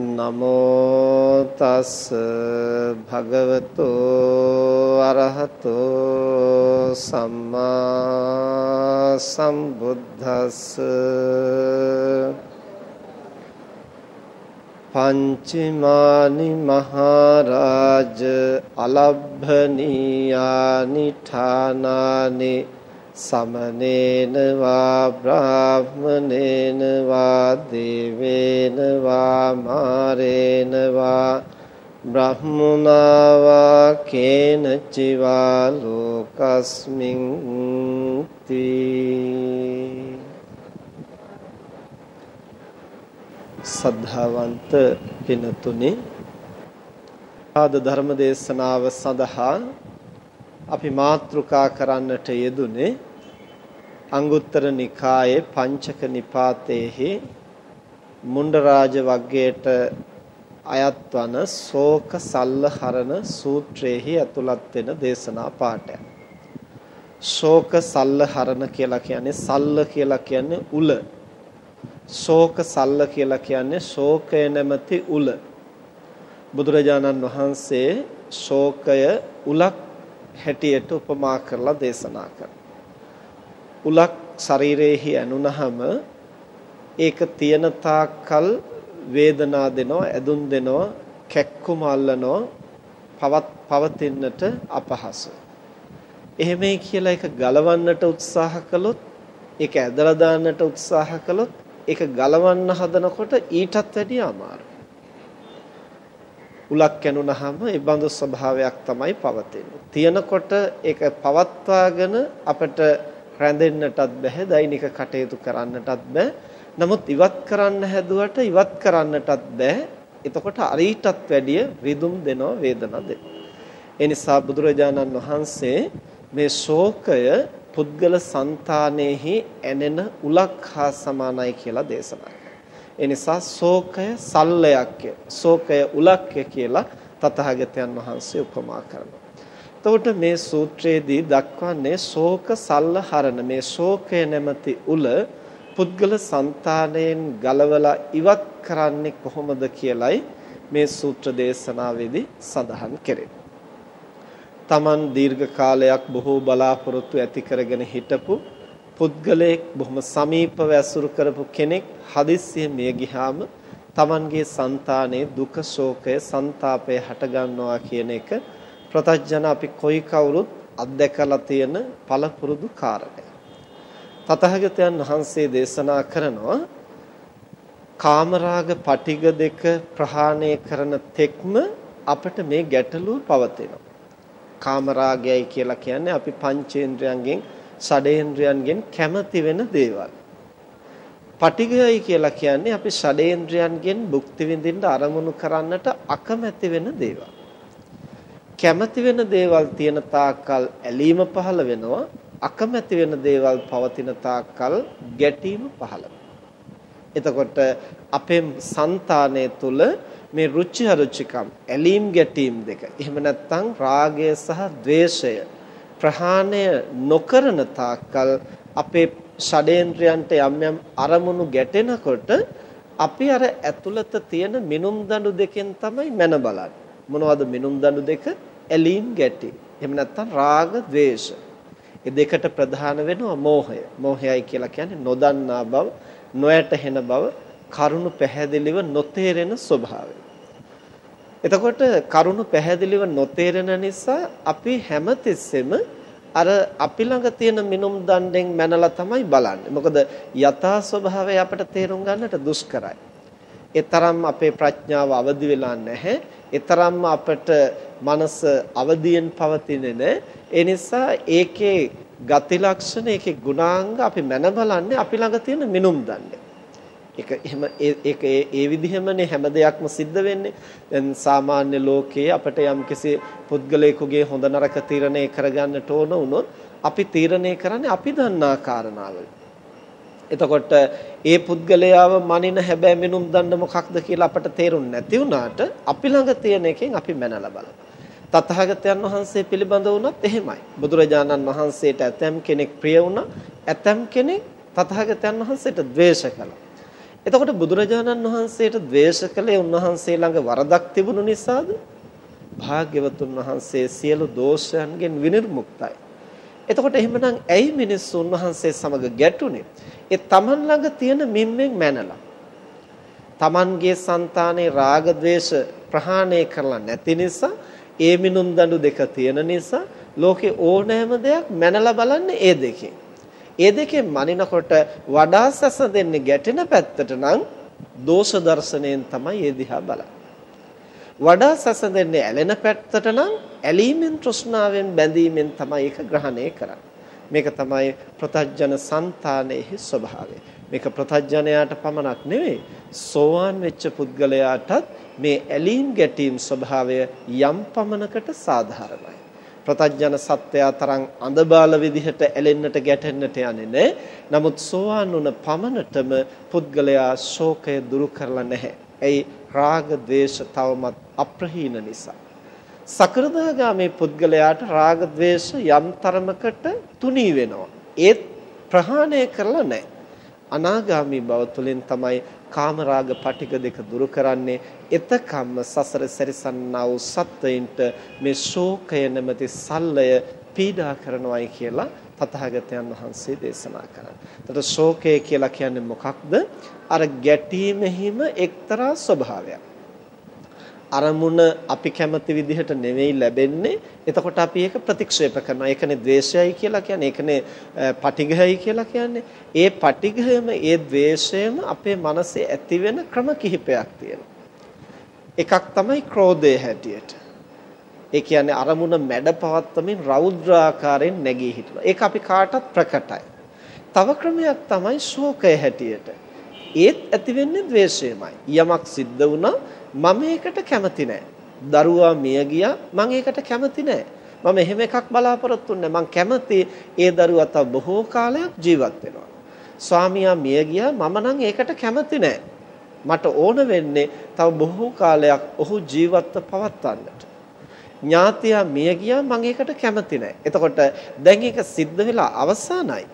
නමෝ තස් භගවතෝ අරහතෝ සම්මා සම්බුද්දස්ස පංචමානි මහරජ අලබ්භනීයානි ඨානානි සමනේන වා බ්‍රාහ්මනේන වා දේවේන වා මාරේන වා බ්‍රහ්මුණා වා කේන චිවා ලෝකස්මින් තී සද්ධාවන්ත පිනතුනි ආද ධර්ම දේශනාව සඳහා අපි මාතෘකා කරන්නට යෙදුනේ අංගුත්තර නිකායේ පංචක නිපාතේහි මුණ්ඩරාජ වග්ගයට අයත් වන ශෝක සල්ලහරණ සූත්‍රයේහි ඇතුළත් වෙන දේශනා පාඩයක්. ශෝක සල්ලහරණ කියලා කියන්නේ සල්ල කියලා කියන්නේ උල ශෝක සල්ල කියලා කියන්නේ ශෝකය නැමැති උල. බුදුරජාණන් වහන්සේ ශෝකය උලක් හැටියට උපමා කරලා දේශනා කරනවා. උලක් ශරීරයේහි ඇනුනහම ඒක තියෙන තාක්කල් වේදනා දෙනවා, ඇදුම් දෙනවා, කැක්කුම අල්ලනවා, පවත් පවතින්නට අපහසුයි. එහෙමයි කියලා ඒක ගලවන්නට උත්සාහ කළොත්, ඒක ඇදලා දාන්නට උත්සාහ කළොත් ඒක ගලවන්න හදනකොට ඊටත් වැඩිය අමාරුයි. උලක් කැණුනහම ඒ බඳු ස්වභාවයක් තමයි පවතින්නේ. තියනකොට ඒක පවත්වාගෙන අපිට රැඳෙන්නටත් බැහැ, දෛනික කටයුතු කරන්නටත් බෑ. නමුත් ඉවත් කරන්න හැදුවට ඉවත් කරන්නටත් බෑ. එතකොට අරීටත් වැඩිය රිදුම් දෙනවා, වේදනා දෙනවා. ඒ නිසා බුදුරජාණන් වහන්සේ මේ ශෝකය පුද්ගල సంతානෙහි ඇනෙන උලක් හා සමානයි කියලා දේශනා ඒ නිසා ශෝකය සල්ලයක්ය ශෝකය උලක්ය කියලා තථාගතයන් වහන්සේ උපමා කරනවා. එතකොට මේ සූත්‍රයේදී දක්වන්නේ ශෝක සල්ලහරණ මේ ශෝකය නැමැති උල පුද්ගල సంతාණයෙන් ගලවලා ඉවත් කරන්නේ කොහොමද කියලයි මේ සූත්‍ර දේශනාවේදී සඳහන් කෙරෙන්නේ. Taman දීර්ඝ කාලයක් බොහෝ බලාපොරොත්තු ඇති කරගෙන හිටපු පුද්ගලයෙක් බොහොම සමීපව ඇසුරු කරපු කෙනෙක් හදිස්සිය මිය ගියාම Tamanගේ సంతානයේ දුක ශෝකය ਸੰతాපය හටගන්නවා කියන එක ප්‍රතඥ අපි කොයි කවුරුත් අත්දැකලා තියෙන පළපුරුදු කාරණය. තථාගතයන් වහන්සේ දේශනා කරනවා කාමරාග පටිග දෙක ප්‍රහාණය කරන තෙක්ම අපිට මේ ගැටලුව පවතිනවා. කාමරාගයයි කියලා කියන්නේ අපි පංචේන්ද්‍රයන්ගෙන් ෂඩේන්ද්‍රයන්ගෙන් කැමති වෙන දේවල්. පටිඝයයි කියලා කියන්නේ අපි ෂඩේන්ද්‍රයන්ගෙන් භුක්ති විඳින්න අරමුණු කරන්නට අකමැති වෙන දේවල්. කැමති වෙන දේවල් තියෙන තාක්කල් ඇලීම පහළ වෙනවා. අකමැති වෙන දේවල් පවතින තාක්කල් ගැටීම පහළ එතකොට අපේ సంతානය තුල මේ රුචි අරුචිකම් ඇලීම් ගැටීම් දෙක එහෙම නැත්නම් රාගය සහ ద్వේෂය ප්‍රහාණය නොකරන තාක්කල් අපේ ෂඩේන්ද්‍රයන්ට යම් යම් අරමුණු ගැටෙනකොට අපි අර ඇතුළත තියෙන මිනුම් දඬු දෙකෙන් තමයි මන බලන්නේ. මොනවද මිනුම් දඬු දෙක? ඇලීම් ගැටීම් එහෙම නැත්නම් රාග ద్వේෂ ඒ දෙකට ප්‍රධාන වෙනවා මෝහය මෝහයයි කියලා කියන්නේ නොදන්නා බව නොයැටහෙන බව කරුණු පැහැදිලිව නොතේරෙන ස්වභාවය. එතකොට කරුණු පැහැදිලිව නොතේරෙන නිසා අපි හැමතිස්සෙම අර අපි ළඟ තියෙන මිනුම් දණ්ඩෙන් මැනලා තමයි බලන්නේ. මොකද යථා ස්වභාවය අපට තේරුම් ගන්නට දුෂ්කරයි. ඒ තරම් අපේ ප්‍රඥාව අවදි වෙලා නැහැ. ඒ තරම්ම අපට මනස අවදියෙන් පවතින්නේ නැහැ. ඒ නිසා ඒකේ ගති ලක්ෂණ ඒකේ ගුණාංග අපි මැන බලන්නේ අපි ළඟ තියෙන මිනුම් දන්නේ. ඒක එහෙම ඒක ඒ විදිහමනේ හැම දෙයක්ම සිද්ධ වෙන්නේ. දැන් සාමාන්‍ය ලෝකයේ අපිට යම්කිසි පුද්ගලයෙකුගේ හොඳ නරක තීරණය කරගන්නට ඕන වුණොත් අපි තීරණය කරන්නේ අපි දන්නා කාරණාවල්. එතකොට ඒ පුද්ගලයාව මනින හැබෑ මිනුම් දණ්ඩ මොකක්ද කියලා අපට තේරුන්නේ නැති වුණාට අපි ළඟ තියෙන එකෙන් අපි මැනලා බලමු. තථාගතයන් වහන්සේ පිළිබඳ වුණත් එහෙමයි. බුදුරජාණන් වහන්සේට ඇතම් කෙනෙක් ප්‍රිය වුණා, ඇතම් කෙනෙක් තථාගතයන් වහන්සේට ද්වේෂ කළා. එතකොට බුදුරජාණන් වහන්සේට ද්වේෂ කළේ උන්වහන්සේ ළඟ වරදක් තිබුණු නිසාද? භාග්‍යවතුන් වහන්සේ සියලු දෝෂයන්ගෙන් විනිර්මුක්තයි. එතකොට එහෙමනම් ඇයි මිනිස්සු උන්වහන්සේ සමග ගැටුනේ? ඒ තමන් ළඟ තියෙන මිම්මෙන් මැනලා තමන්ගේ సంతානේ රාග ద్వේෂ ප්‍රහාණය කරලා නැති නිසා ඒ මිනුම් දඬු දෙක තියෙන නිසා ලෝකේ ඕනෑම දෙයක් මැනලා බලන්නේ ඒ දෙකෙන්. ඒ දෙකෙන් මනිනකොට වඩා සැස දෙන්නේ ගැටෙන පැත්තට නම් දෝෂ දර්ශනයෙන් තමයි ඒ දිහා බලන්නේ. වඩා සැස දෙන්නේ ඇලෙන පැත්තට නම් ඇලීමෙන් තෘෂ්ණාවෙන් බැඳීමෙන් තමයි ඒක ග්‍රහණය කරන්නේ. මේක තමයි ප්‍රතජන సంతානෙහි ස්වභාවය. මේක ප්‍රතජනයාට පමණක් නෙවෙයි සෝවාන් වෙච්ච පුද්ගලයාටත් මේ ඇලීම් ගැටීම් ස්වභාවය යම් පමණකට සාධාරණයි. ප්‍රතජන සත්‍යයා තරම් අඳබාල විදිහට ඇලෙන්නට ගැටෙන්නට යන්නේ නැහැ. නමුත් සෝවාන් වුණ පමණටම පුද්ගලයා ශෝකය දුරු කරලා නැහැ. ඒ රාග ද්වේෂ තවමත් අප්‍රහීන නිසා. සකෘදාගාමී පුද්ගලයාට රාග ద్వේෂ යම් තරමකට තුනී වෙනවා. ඒත් ප්‍රහාණය කරලා නැහැ. අනාගාමී බව තුළින් තමයි කාමරාග පටික දෙක දුරු කරන්නේ එතකම්ම සසර සැරිසන්නා වූ සත්වයින්ට මේ ශෝකය නැමැති සල්ලය පීඩා කරනවායි කියලා තථාගතයන් වහන්සේ දේශනා කරන්නේ. එතකොට ශෝකය කියලා කියන්නේ මොකක්ද? අර ගැටීමෙහිම එක්තරා ස්වභාවයක්. අරමුණ අපි කැමති විදිහට නෙවෙයි ලැබෙන්නේ. එතකොට අපි ඒක ප්‍රතික්ෂේප කරනවා. ඒකනේ ද්වේෂයයි කියලා කියන්නේ. ඒකනේ පටිඝයයි කියලා කියන්නේ. ඒ පටිඝයම ඒ ද්වේෂයම අපේ මනසේ ඇතිවෙන ක්‍රම කිහිපයක් තියෙනවා. එකක් තමයි ක්‍රෝධය හැටියට. ඒ කියන්නේ අරමුණ මැඩ පවත්තමින් රෞද්‍රාකාරයෙන් නැගී හිටිනවා. ඒක අපි කාටත් ප්‍රකටයි. තව ක්‍රමයක් තමයි ශෝකය හැටියට. ඒත් ඇති වෙන්නේ ද්වේෂයමයි. යමක් සිද්ධ වුණා මම ඒකට කැමති නෑ. දරුවා මිය ගියා මම ඒකට කැමති නෑ. මම එහෙම එකක් බලාපොරොත්තු වෙන්නේ මම කැමති ඒ දරුවා තව බොහෝ කාලයක් ජීවත් වෙනවා. ස්වාමියා මිය ගියා මම නම් ඒකට කැමති නෑ. මට ඕන වෙන්නේ තව බොහෝ කාලයක් ඔහු ජීවත්ව පවත්වන්නට. ඥාතියා මිය ගියා මම ඒකට කැමති නෑ. එතකොට දැන් ඒක සිද්ධ වෙලා අවසానයි.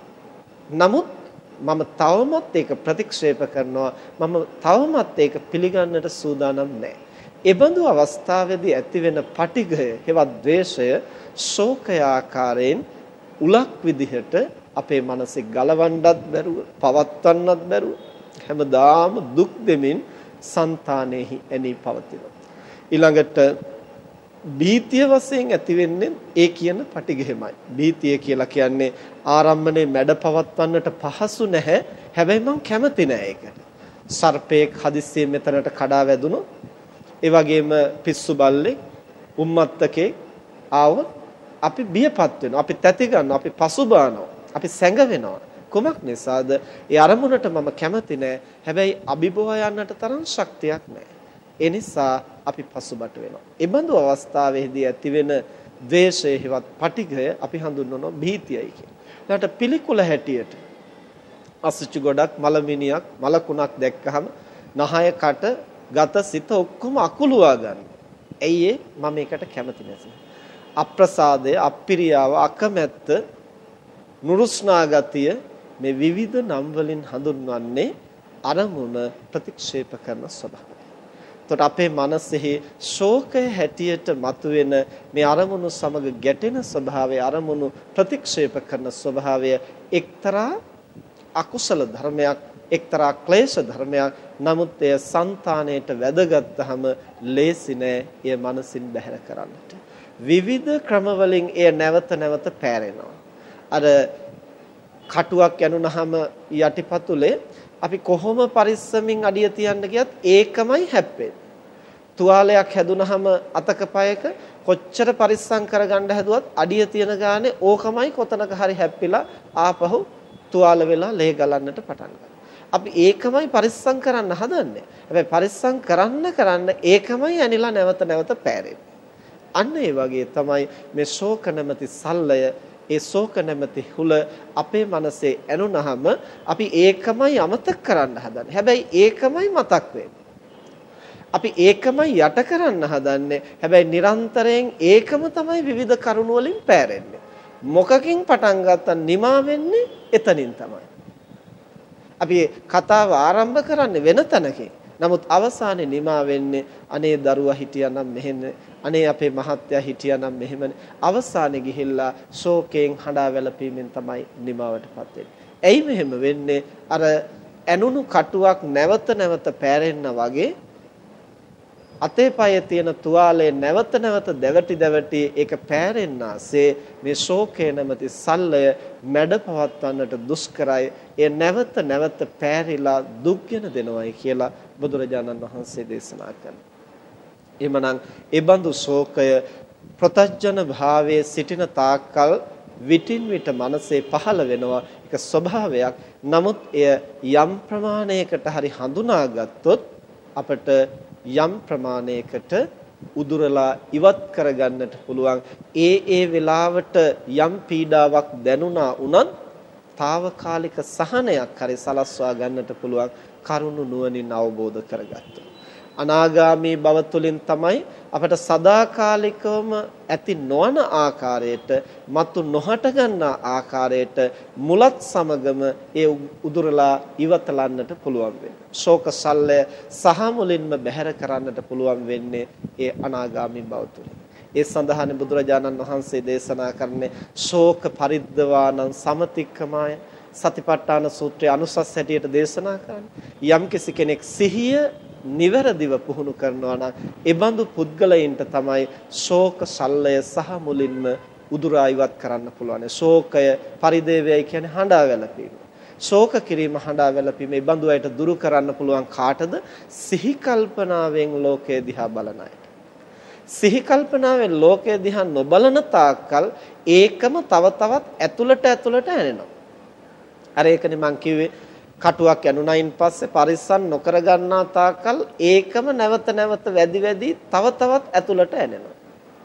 නමුත් මම තවමත් ඒක ප්‍රතික්ෂේප කරනවා මම තවමත් ඒක පිළිගන්නට සූදානම් නැහැ. ඒබඳු අවස්ථාවේදී ඇතිවෙන පටිඝය හෙවත් ද්වේෂය ශෝකය ආකාරයෙන් උලක් විදිහට අපේ මනසේ ගලවන්නත් බැරුව පවත්වන්නත් බැරුව හැමදාම දුක් දෙමින් సంతානෙහි ඇනී පවතිනවා. ඊළඟට භීතිය වශයෙන් ඇති වෙන්නේ ඒ කියන පටිඝෙමයි. භීතිය කියලා කියන්නේ ආරම්භනේ මැඩ පවත්වන්නට පහසු නැහැ. හැබැයි මම කැමති නෑ ඒකට. සර්පෙක් හදිස්සියෙන් මෙතනට කඩා වැදුණොත් ඒ වගේම පිස්සු බල්ලෙක් උම්මත්තකේ ආවොත් අපි බියපත් වෙනවා. අපි තැති ගන්නවා. අපි පසුබානවා. අපි සැඟවෙනවා. කොමක් නිසාද? ඒ අරමුණට මම කැමති නෑ. හැබැයි අභිබව යන්නට තරම් ශක්තියක් නෑ. ඒ නිසා අපි පසුබට වෙනවා. ඒ බඳු අවස්ථාවේදී ඇතිවෙන ද්වේෂය හෙවත් පටිඝය අපි හඳුන්වනවා භීතියයි කියලා. ඊට පිළිකුල හැටියට අසුචි ගොඩක් මලමිනියක් මලකුණක් දැක්කහම නහය කට ගත සිත ඔක්කොම අකුලුවා ගන්න. ඇයි මම ඒකට කැමති නැසෙ. අප්‍රසාදය, අප්පිරියාව, අකමැත්ත, නුරුස්නා ගතිය මේ විවිධ නම් වලින් හඳුන්වන්නේ අරමුණ ප්‍රතික්ෂේප කරන ස්වභාවය. එතකොට අපේ මනසෙහි ශෝකය හැටියට මතුවෙන මේ අරමුණු සමග ගැටෙන ස්වභාවය අරමුණු ප්‍රතික්ෂේප කරන ස්වභාවය එක්තරා අකුසල ධර්මයක් එක්තරා ක්ලේශ ධර්මයක්. නමුත් එය సంతාණයට වැදගත්වහම ලේසි නෑ එය මනසින් බැහැර කරන්නට. විවිධ ක්‍රමවලින් එය නැවත නැවත පෑරෙනවා. අර කටුවක් යනුනහම යටිපතුලේ අපි කොහොම පරිස්සමින් අඩිය තියන්න ගියත් ඒකමයි හැප්පෙන්නේ. තුවාලයක් හැදුනහම අතක පයක කොච්චර පරිස්සම් කරගන්න හැදුවත් අඩිය තියන ගානේ ඕකමයි කොතනක හරි හැප්පිලා ආපහු තුවාල වෙලා ලේ ගලන්නට පටන් අපි ඒකමයි පරිස්සම් කරන්න හදන්නේ. හැබැයි පරිස්සම් කරන්න කරන්න ඒකමයි ඇනිලා නැවත නැවත පෑරෙන්නේ. අන්න ඒ වගේ තමයි මේ ශෝක නැමැති සල්ලය ඒ ශෝක නැමැති හුල අපේ මනසේ ඇනුනහම අපි ඒකමයි අමතක කරන්න හදන්නේ. හැබැයි ඒකමයි මතක් අපි ඒකමයි යට කරන්න හදන්නේ. හැබැයි නිරන්තරයෙන් ඒකම තමයි විවිධ කරුණු වලින් පෑරෙන්නේ. මොකකින් පටන් ගත්තා නිමා වෙන්නේ එතනින් තමයි. අපි කතාව ආරම්භ කරන්නේ වෙන තැනකින්. නමුත් අවසානයේ නිමා වෙන්නේ අනේ දරුවා හිටියානම් මෙහෙම අනේ අපේ මහත්තයා හිටියානම් මෙහෙමනේ අවසානයේ ගිහිල්ලා ශෝකයෙන් හඬා වැළපීමෙන් තමයි නිමාවටපත් වෙන්නේ. ඇයි මෙහෙම වෙන්නේ? අර ඇනුණු කටුවක් නැවත නැවත පෑරෙන්න වගේ අතේ පයේ තියෙන තුවාලේ නැවත නැවත දැවටි දැවටි ඒක පෑරෙන්නාසේ මේ ශෝකය නැමැති සල්ලය මැඩ පවත්වන්නට දුෂ්කරයි ඒ නැවත නැවත පෑරිලා දුක්ගෙන දෙනවයි කියලා බුදුරජාණන් වහන්සේ දේශනා කරනවා. එමනම් ඒ බඳු ශෝකය ප්‍රතජන භාවයේ සිටින තාක්කල් විටින් විට මනසේ පහළ වෙනවා ඒක ස්වභාවයක්. නමුත් එය යම් ප්‍රමාණයකට හරි හඳුනාගත්තොත් අපට යම් ප්‍රමාණයකට උදුරලා ඉවත් කරගන්නට පුළුවන්. ඒ ඒ වෙලාවට යම් පීඩාවක් දැනුණා වුණත් తాවකාලික සහනයක් හරි සලස්වා ගන්නට පුළුවන්. කරුණු නුවණින් අවබෝධ කරගත්තා අනාගාමී බව තුළින් තමයි අපට සදාකාලිකවම ඇති නොවන ආකාරයට මතු නොහට ගන්නා ආකාරයට මුලත් සමගම ඒ උදුරලා ඉවතලන්නට පුළුවන් වෙන්නේ. ශෝක සල්ලය සහ මුලින්ම බැහැර කරන්නට පුළුවන් වෙන්නේ ඒ අනාගාමී බව තුළින්. ඒ සඳහානේ බුදුරජාණන් වහන්සේ දේශනා කරන්නේ ශෝක පරිද්දවානං සමතික්කමාය සතිපට්ඨාන සූත්‍රයේ අනුසස් හැටියට දේශනා කරන්නේ යම් කෙනෙක් සිහිය නිවැරදිව පුහුණු කරනවා නම් ඒ බඳු පුද්ගලයින්ට තමයි ශෝක සල්ලය සහ මුලින්ම උදුරා ඉවත් කරන්න පුළුවන්. ශෝකය පරිදේවයයි කියන්නේ හඬා වැළපීම. ශෝක කිරීම හඬා වැළපීම ඒ බඳු අයට දුරු කරන්න පුළුවන් කාටද? සිහි කල්පනාවෙන් ලෝකය දිහා බලන අයට. සිහි කල්පනාවෙන් ලෝකය දිහා නොබලන තාක්කල් ඒකම තව තවත් ඇතුළට ඇතුළට ඇනෙනවා. අර ඒකනේ මං කිව්වේ කටුවක් යනුණයින් පස්සේ පරිස්සම් නොකර ගන්නා තාකල් ඒකම නැවත නැවත වැඩි වැඩි තව තවත් ඇතුළට ඇනෙනවා.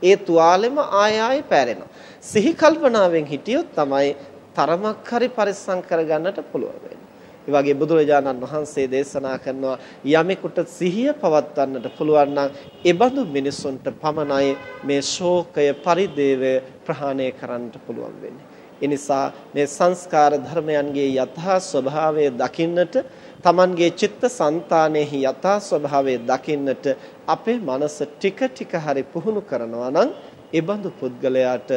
ඒ තුවාලෙම ආය ආය පැරෙනවා. සිහි කල්පනාවෙන් හිටියොත් තමයි තරමක් හරි පරිස්සම් කරගන්නට පුළුවන් වෙන්නේ. ඒ වගේ බුදුරජාණන් වහන්සේ දේශනා කරනවා යමෙකුට සිහිය පවත්වන්නට පුළුවන් නම් ඒ බඳු මිනිසුන්ට පමණයි මේ ශෝකය පරිදේවය ප්‍රහාණය කරන්නට පුළුවන් වෙන්නේ. එනිසා මේ සංස්කාර ධර්මයන්ගේ යථා ස්වභාවය දකින්නට Tamanගේ චිත්ත સંතානෙහි යථා ස්වභාවය දකින්නට අපේ මනස ටික ටික හරි පුහුණු කරනවා නම් ඒ බඳු පුද්ගලයාට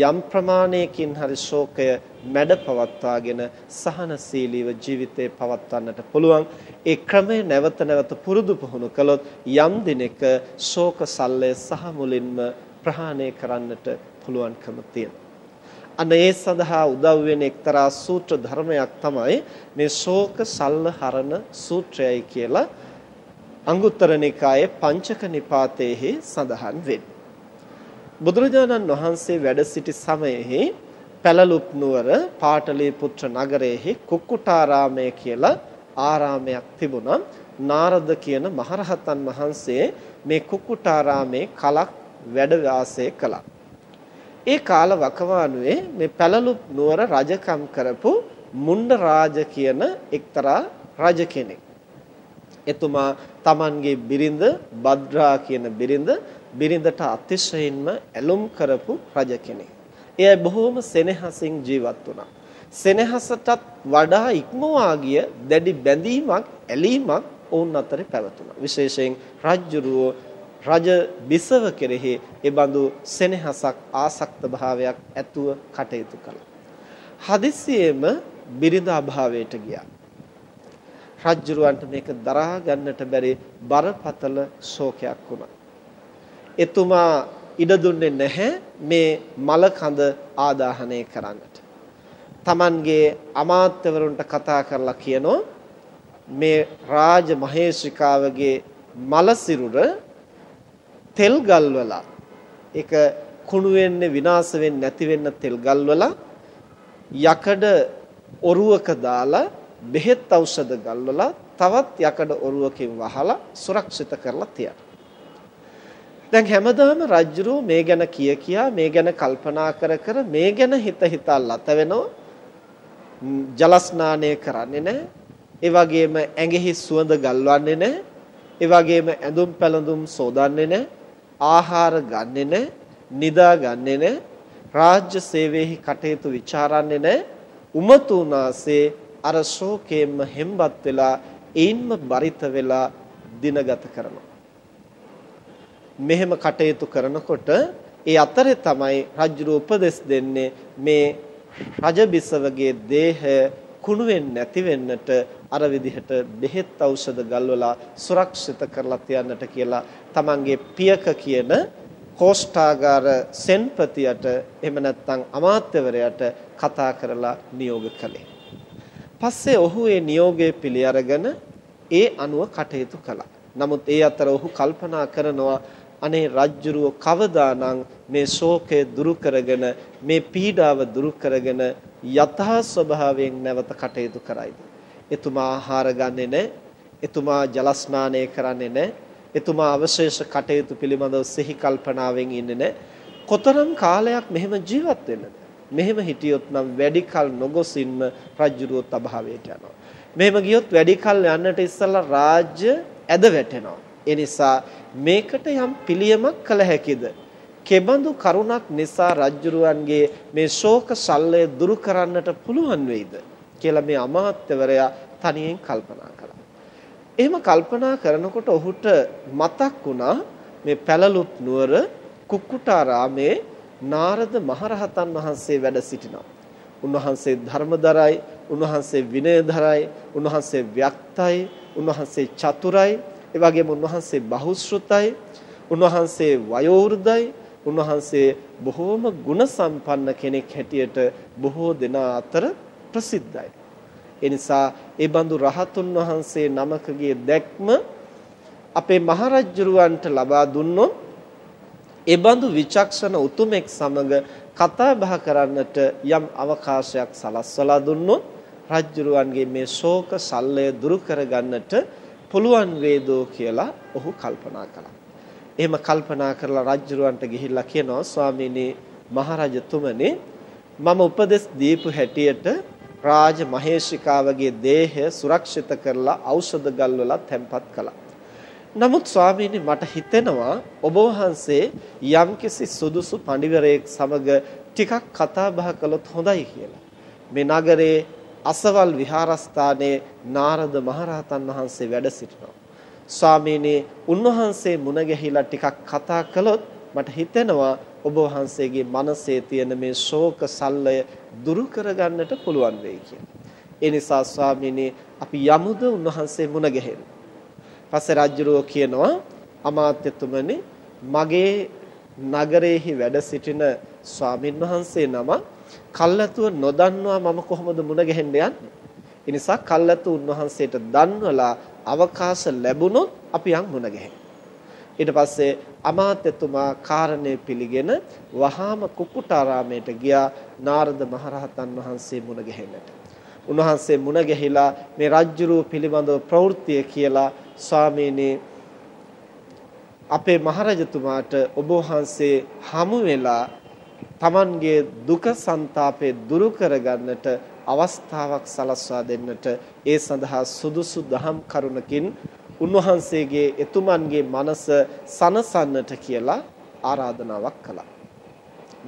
යම් ප්‍රමාණයකින් හරි ශෝකය මැඩ පවත්වාගෙන සහනශීලීව ජීවිතේ පවත්වන්නට පුළුවන්. ඒ ක්‍රමය නැවත නැවත පුරුදු පුහුණු කළොත් යම් දිනක ශෝක සල්ලය සහ මුලින්ම ප්‍රහාණය කරන්නට පුළුවන්කම තියෙනවා. අන්න ඒ සඳහා උදව් වෙන එක්තරා සූත්‍ර ධර්මයක් තමයි මේ ශෝක සල්ල හරණ සූත්‍රයයි කියලා අංගුත්තර නිකායේ පංචක නිපාතයේහි සඳහන් වෙන්නේ. බුදුරජාණන් වහන්සේ වැඩ සිටි සමයෙහි පැලලුප් නුවර පාටලීපුත්‍ර නගරයේහි කුක්කුටාරාමය කියලා ආරාමයක් තිබුණා. නාරද කියන මහරහතන් වහන්සේ මේ කුක්කුටාරාමේ කලක් වැඩ වාසය කළා. ඒ කාල වකවානුවේ මේ පැලලු නුවර රජකම් කරපු මුණ්ඩ රාජ කියන එක්තරා රජ කෙනෙක්. එතුමා Tamanගේ බිරිඳ භද්‍රා කියන බිරිඳ බිරිඳට අතිශයින්ම ඇලුම් කරපු රජ කෙනෙක්. එය බොහෝම සෙනෙහසින් ජීවත් වුණා. සෙනෙහසටත් වඩා ඉක්මවා ගිය දැඩි බැඳීමක් ඇලීමක් ඔවුන් අතරේ පැවතුණා. විශේෂයෙන් රජ්ජුරුව රජ බිසව කෙරෙහි ඒ බඳු සෙනෙහසක් ආසක්ත භාවයක් ඇතුව කටයුතු කළා. හදිස්සියෙම බිරිඳ අභාවයට ගියා. රජ්ජුරුවන්ට මේක දරා ගන්නට බැරි බරපතල ශෝකයක් වුණා. එතුමා ඉඩ දුන්නේ නැහැ මේ මල කඳ ආදාහනය කරන්නට. Tamanගේ අමාත්‍යවරුන්ට කතා කරලා කියනෝ මේ රාජ මහේශිකාවගේ මල සිරුර තෙල් ගල්වලා ඒක කුණු වෙන්නේ විනාශ වෙන්නේ නැති වෙන්න තෙල් ගල්වලා යකඩ ඔරුවක දාලා බෙහෙත් ඖෂධ ගල්වලා තවත් යකඩ ඔරුවකින් වහලා සුරක්ෂිත කරලා තියන. දැන් හැමදාම රජුරෝ මේ ගැන කිය කියා මේ ගැන කල්පනා කර කර මේ ගැන හිත හිතා ලත වෙනෝ ජල ස්නානය කරන්නේ නැහැ. ඒ වගේම ඇඟෙහි සුවඳ ගල්වන්නේ නැහැ. ඒ වගේම ඇඳුම් පැළඳුම් සෝදන්නේ නැහැ. ආහාර ගන්නෙ නැහැ. නිදා ගන්නෙ නැහැ. රාජ්‍ය සේවයේහි කටයුතු ਵਿਚාරන්නේ නැහැ. උමතුනාසේ අර ශෝකයෙන්ම හෙම්බත් වෙලා ඒන්ම බරිත වෙලා දිනගත කරනවා. මෙහෙම කටයුතු කරනකොට ඒ අතරේ තමයි රජු උපදෙස් දෙන්නේ මේ රජබිසවගේ දේහය කුණු වෙන්නේ නැති වෙන්නට අර විදිහට බෙහෙත් ඖෂධ ගල්වලා සුරක්ෂිත කරලා තියන්නට කියලා තමන්ගේ පියක කියන කෝෂ්ඨාගාර සෙන්පතියට එහෙම නැත්නම් අමාත්‍යවරයාට කතා කරලා නියෝග කළේ. පස්සේ ඔහු ඒ නියෝගය පිළි අරගෙන ඒ අනුව කටයුතු කළා. නමුත් ඒ අතර ඔහු කල්පනා කරනවා අනේ රජ්ජුරුව කවදානම් මේ ශෝකය දුරු කරගෙන මේ පීඩාව දුරු කරගෙන යථා ස්වභාවයෙන් නැවත කටයුතු කරයිද එතුමා ආහාර ගන්නෙ නැහැ එතුමා ජල ස්නානය කරන්නේ නැහැ එතුමා අවශේෂ කටයුතු පිළිබඳව සිහි කල්පනාවෙන් ඉන්නේ නැහැ කොතරම් කාලයක් මෙහෙම ජීවත් වෙන්නද? මෙහෙම හිටියොත් නම් වැඩි කල නොගොසින්ම රජ්ජුරුවොත් අභාවයට යනවා. මෙහෙම ගියොත් වැඩි කල යන්නට ඉස්සලා රාජ්‍ය ඇද වැටෙනවා. ඒ නිසා මේකට යම් පිළියමක් කළ හැකිද? කෙබඳු කරුණක් නිසා රජ්ජුරුවන්ගේ මේ ශෝක සල්ලය දුරු කරන්නට පුළුවන් වෙයිද? කියලා මේ අමාත්‍යවරයා තනියෙන් කල්පනා කළා. එහෙම කල්පනා කරනකොට ඔහුට මතක් වුණා මේ පැලලුත් නුවර කුක්කුටාරාමේ නාරද මහරහතන් වහන්සේ වැඩ සිටිනවා. උන්වහන්සේ ධර්මදරයි, උන්වහන්සේ විනයදරයි, උන්වහන්සේ ව්‍යක්තයි, උන්වහන්සේ චතුරයි, ඒ වගේම උන්වහන්සේ බහුශ්‍රතයි උන්වහන්සේ වයෝවෘද්ධයි උන්වහන්සේ බොහෝම ගුණ සම්පන්න කෙනෙක් හැටියට බොහෝ දෙනා අතර ප්‍රසිද්ධයි ඒ නිසා ඒ බඳු රහතුන් වහන්සේ නමකගේ දැක්ම අපේ මහරජුරවන්ට ලබා දුන්නොත් ඒ බඳු විචක්ෂණ උතුමෙක් සමග කතා බහ කරන්නට යම් අවකාශයක් සලස්වලා දුන්නොත් රජුරවන්ගේ මේ ශෝක සල්ලය දුරු කරගන්නට පුළුවන් වේදෝ කියලා ඔහු කල්පනා කළා. එහෙම කල්පනා කරලා රජුරවන්ට ගිහිල්ලා කියනවා ස්වාමීනි මහරජතුමනි මම උපදෙස් දීපු හැටියට රාජ මහේශිකාවගේ දේහය සුරක්ෂිත කරලා ඖෂධ ගල්වලා තැන්පත් කළා. නමුත් ස්වාමීනි මට හිතෙනවා ඔබ වහන්සේ යම්කිසි සුදුසු පඬිවරයෙක් සමග ටිකක් කතා බහ කළොත් හොඳයි කියලා. මේ නගරේ අසවල් විහාරස්ථානයේ නාරද මහරහතන් වහන්සේ වැඩ සිටිනවා. ස්වාමීනි උන්වහන්සේ මුණ ගැහිලා ටිකක් කතා කළොත් මට හිතෙනවා ඔබ වහන්සේගේ මනසේ තියෙන මේ ශෝක සල්ලය දුරු කරගන්නට පුළුවන් වෙයි කියලා. ඒ නිසා ස්වාමීනි අපි යමුද උන්වහන්සේ මුණ ගැහෙන්න. පස්සේ රජුරෝ කියනවා අමාත්‍යතුමනි මගේ නගරයේහි වැඩ සිටින ස්වාමින් වහන්සේ නම කල්ැතුව නොදන්නවා මම කොහොමද මුණ ගැහෙන්න යන්නේ. ඒ නිසා කල්ැතු උන්වහන්සේට දන්වලා අවකාශ ලැබුණොත් අපි යන් මුණ ගැහෙන්න. ඊට පස්සේ අමාත්‍යතුමා කාරණේ පිළිගෙන වහාම කුකුටාරාමයට ගියා නාරද මහරහතන් වහන්සේ මුණ ගැහෙන්නට. උන්වහන්සේ මුණ ගැහිලා මේ රජ්ජුරුව පිළිබඳව ප්‍රවෘත්තිය කියලා ස්වාමීනි අපේ මහරජතුමාට ඔබ වහන්සේ හමු වෙලා Tamanගේ දුක ਸੰతాපේ දුරු කරගන්නට අවස්ථාවක් සලස්වා දෙන්නට ඒ සඳහා සුදුසු දහම් කරුණකින් උන්වහන්සේගේ එතුමන්ගේ මනස සනසන්නට කියලා ආරාධනාවක් කළා.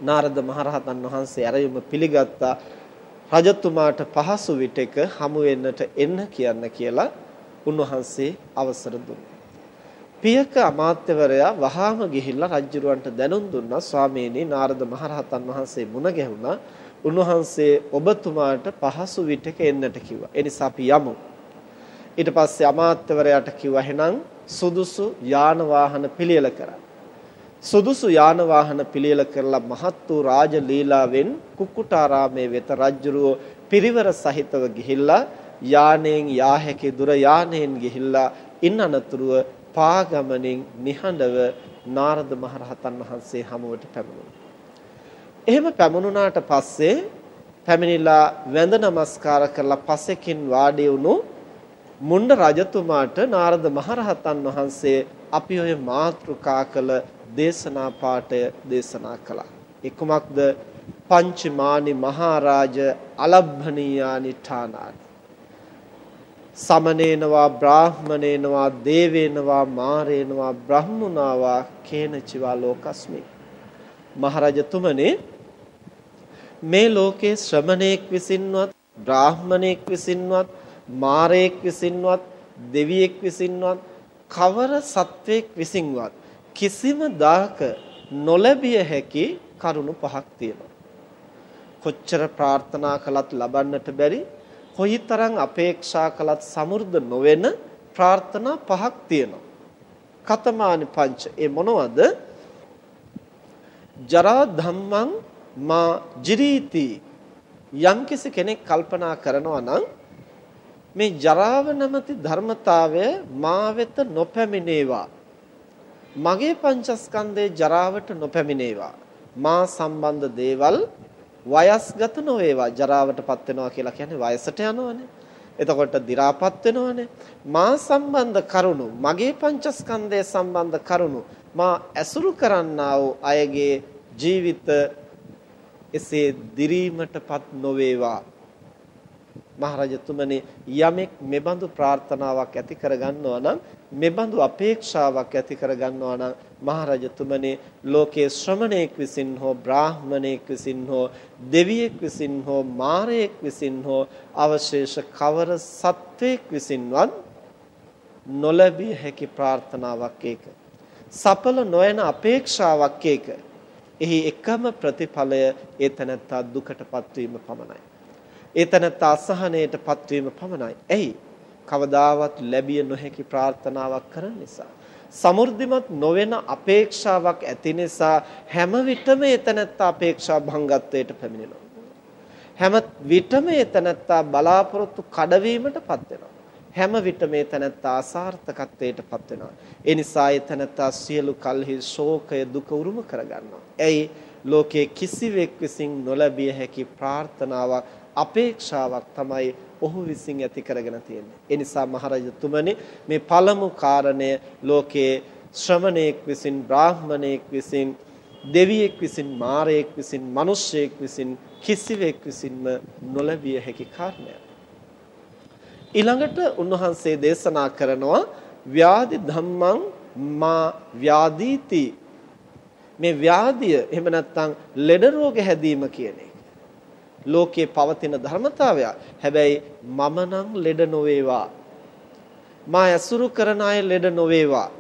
නාරද මහරහතන් වහන්සේ ඇරයුම පිළිගත්තා රජතුමාට පහසු විටක හමු වෙන්නට එන්න කියන්න කියලා උන්වහන්සේ අවසර දුන්නා. පියක අමාත්‍යවරයා වහාම ගිහිල්ලා රජුරවන්ට දැනුම් දුන්නා ස්වාමීනි නාරද මහරහතන් වහන්සේ මුණ ගැහුණා. උන්වහන්සේ ඔබතුමාට පහසු විටක එන්නට කිව්වා. ඒ නිසා අපි යමු. ඊට පස්සේ අමාත්‍යවරයාට කිව්වා එහෙනම් සුදුසු යාන වාහන පිළියෙල කරන්න. සුදුසු යාන වාහන පිළියෙල කරලා මහත් වූ රාජ ලීලාවෙන් කුක්කුටාරාමේ වෙත රජුරෝ පිරිවර සහිතව ගිහිල්ලා යානෙන් යා හැකි දුර යානෙන් ගිහිල්ලා ඉන් අනතුරුව පාගමනින් නිහඬව නාරද මහරහතන් වහන්සේ හමුවට පැමිණුණා. එහෙම පැමුණුනාට පස්සේ පැමිණිලා වැඳ නමස්කාර කරලා පසෙකින් වාඩි වුණු මුණ්ඩ රජතුමාට නාරද මහරහතන් වහන්සේ අපි ඔය මාතෘකා කළ දේශනා පාඨය දේශනා කළා. ඒ කුමක්ද? පංචමානි මහරජ අලබ්භනීයානි ඨානානි. සමනේනවා බ්‍රාහ්මනේනවා දේවේනවා මාරේනවා බ්‍රහ්මුණාවා කේනචිවා ලෝකස්මි. මහරජතුමනි මේ ලෝකේ ශ්‍රමණේක් විසින්වත් බ්‍රාහ්මණේක් විසින්වත් මාරේක් විසින්වත් දෙවියෙක් විසින්වත් කවර සත්වෙක් විසින්වත් කිසිම දාක නොලැබිය හැකි කරුණු පහක් තියෙනවා. කොච්චර ප්‍රාර්ථනා කළත් ලබන්නට බැරි කොයිතරම් අපේක්ෂා කළත් සමෘද්ධ නොවන ප්‍රාර්ථනා පහක් තියෙනවා. කතමානි පංච ඒ මොනවද? ජරා ධම්මං මා ජිරීති යම්කිසි කෙනෙක් කල්පනා කරනවා නම් මේ ජරාව නැමැති ධර්මතාවය මා වෙත නොපැමිණේවා මගේ පංචස්කන්ධේ ජරාවට නොපැමිණේවා. මා සම්බන්ධ දේවල් වයස්ගත නොවේවා. ජරාවටපත් වෙනවා කියලා කියන්නේ වයසට යනවනේ. එතකොට දි รา පත් වෙනවනේ. මා සම්බන්ධ කරුණු, මගේ පංචස්කන්ධය සම්බන්ධ කරුණු මා ඇසුරු කරන්නා වූ අයගේ ජීවිත එසේ දිරීමටපත් නොවේවා මහරජතුමනි යමෙක් මෙබඳු ප්‍රාර්ථනාවක් ඇති කරගන්නවා නම් මෙබඳු අපේක්ෂාවක් ඇති කරගන්නවා නම් මහරජතුමනි ලෝකයේ ශ්‍රමණේක් විසින් හෝ බ්‍රාහ්මණේක් විසින් හෝ දෙවියෙක් විසින් හෝ මාරයෙක් විසින් හෝ අවශේෂ කවර සත්වයක් විසින්වත් නොලැබිය හැකි ප්‍රාර්ථනාවක් ඒක. සඵල නොයන අපේක්ෂාවක් ඒක. එහි එකම ප්‍රතිඵලය ඒතනත්තා දුකටපත් වීම පමණයි. ඒතනත්ත අසහනයට පත්වීම පමණයි. ඇයි? කවදාවත් ලැබිය නොහැකි ප්‍රාර්ථනාවක් කරන නිසා. සමෘද්ධිමත් නොවන අපේක්ෂාවක් ඇති නිසා හැම විටම ඒතනත්ත අපේක්ෂා භංගත්වයට පැමිණෙනවා. හැම විටම ඒතනත්ත බලාපොරොත්තු කඩවීමටපත් වෙනවා. හැම විටම ඒතනත්ත අසාර්ථකත්වයටපත් වෙනවා. ඒ නිසා ඒතනත්ත සියලු කල්හි ශෝකය දුක උරුම කරගන්නවා. ඇයි ලෝකයේ කිසිවෙක් විසින් නොලැබිය හැකි ප්‍රාර්ථනාවක් අපේක්ෂාවක් තමයි ඔහු විසින් ඇති කරගෙන තියෙන්නේ. ඒ නිසා මහරජතුමනි මේ පළමු කාරණය ලෝකයේ ශ්‍රමණේක් විසින් බ්‍රාහ්මණේක් විසින් දෙවියෙක් විසින් මාරයෙක් විසින් මිනිසෙක් විසින් කිසිවෙක් විසින්ම නොලැබිය හැකි කාරණයක්. ඊළඟට උන්වහන්සේ දේශනා කරනවා ව්‍යාධි ධම්මං මා ව්‍යාධීති මේ ව්‍යාධිය එහෙම නැත්නම් ලෙඩ රෝග හැදීම කියන එක. ලෝකයේ පවතින ධර්මතාවය. හැබැයි මම නම් ලෙඩ නොවේවා. මා ඇසුරු කරන අය ලෙඩ නොවේවා.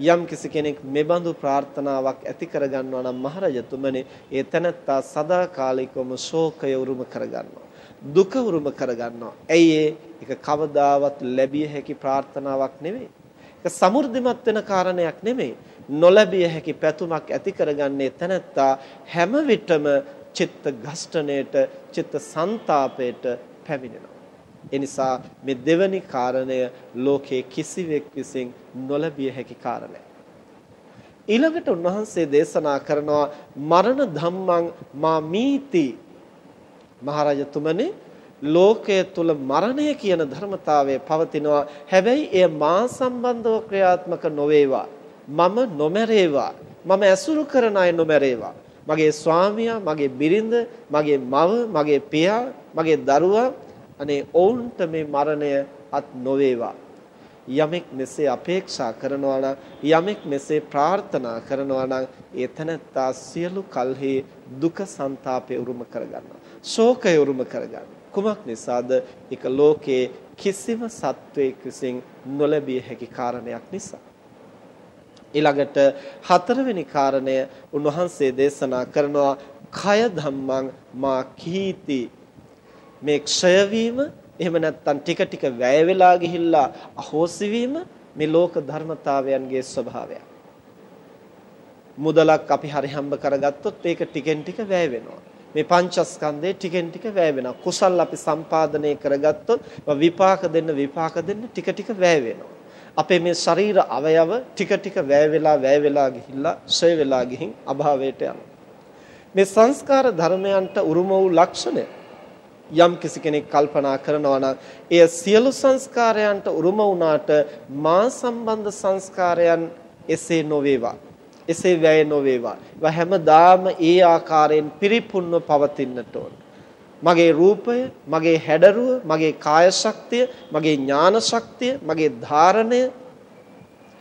යම් කිසි කෙනෙක් මෙබඳු ප්‍රාර්ථනාවක් ඇති කරගන්නවා නම් මහරජතුමනි ඒ තැනත්තා සදාකාලිකවම ශෝකය උරුම කරගන්නවා. දුක උරුම කරගන්නවා. ඇයි ඒක කවදාවත් ලැබිය හැකි ප්‍රාර්ථනාවක් නෙවෙයි. ඒක සමෘද්ධිමත් වෙන කාරණයක් නෙමෙයි. නොලැබිය හැකි පැතුමක් ඇති කරගන්නේ තැනත්තා හැම විටම චිත්ත ඝෂ්ඨණයට චිත්ත ਸੰతాපයට පැමිණෙනවා. ඒ නිසා මේ දෙවැනි කාරණය ලෝකයේ කිසිවෙක් විසින් නොලැබිය හැකි කාරණයක්. ඊළඟට උන්වහන්සේ දේශනා කරනවා මරණ ධම්මං මා මීති. මහරජතුමනි ලෝකයේ තුල මරණය කියන ධර්මතාවය පවතිනවා. හැබැයි එය මා සම්බන්ධව ක්‍රියාත්මක නොවේවා. මම නොමරේවා. මම ඇසුරු කරන අය නොමරේවා. මගේ ස්වාමියා, මගේ බිරිඳ, මගේ මව, මගේ පියා, මගේ දරුවා අනේ ඔවුන්ට මේ මරණය අත් නොවේවා. යමෙක් මෙසේ අපේක්ෂා කරනවා නම් යමෙක් මෙසේ ප්‍රාර්ථනා කරනවා නම් ඒ තැනැත්තා සියලු කල්හි දුක ਸੰతాපය උරුම කරගන්නවා. ශෝකය උරුම කරගන්නවා. කුමක් නිසාද? ඒක ලෝකේ කිසිම සත්වයක විසින් නොලැබිය හැකි කාරණයක් නිසා. ඊළඟට හතරවෙනි කාරණය උන්වහන්සේ දේශනා කරනවා කය ධම්මං මා කීති මේ ක්ෂය වීම එහෙම නැත්නම් ටික ටික වැය වෙලා ගිහිල්ලා අහෝසි වීම මේ ලෝක ධර්මතාවයන්ගේ ස්වභාවය. මුදලක් අපි හරි හම්බ කරගත්තොත් ඒක ටිකෙන් ටික වැය වෙනවා. මේ පංචස්කන්ධේ ටිකෙන් ටික වැය වෙනවා. කුසල් අපි සම්පාදනය කරගත්තොත් විපාක දෙන්න විපාක දෙන්න ටික ටික වැය වෙනවා. අපේ මේ ශරීර අවයව ටික ටික වැය වෙලා වැය වෙලා ගිහිල්ලා ෂය වෙලා ගිහින් අභාවයට යනවා. මේ සංස්කාර ධර්මයන්ට උරුම වූ ලක්ෂණය යම් කිසි කෙනෙක් කල්පනා කරනවා නම් එය සියලු සංස්කාරයන්ට උරුම වුණාට මා සම්බන්ධ සංස්කාරයන් එසේ නොවේවා. එසේ වැය නොවේවා. ඒවා හැමදාම ඒ ආකාරයෙන් පිරිපුන්ව පවතින්නට ඕන. මගේ රූපය, මගේ හැඩරුව, මගේ කාය ශක්තිය, මගේ ඥාන ශක්තිය, මගේ ධාරණය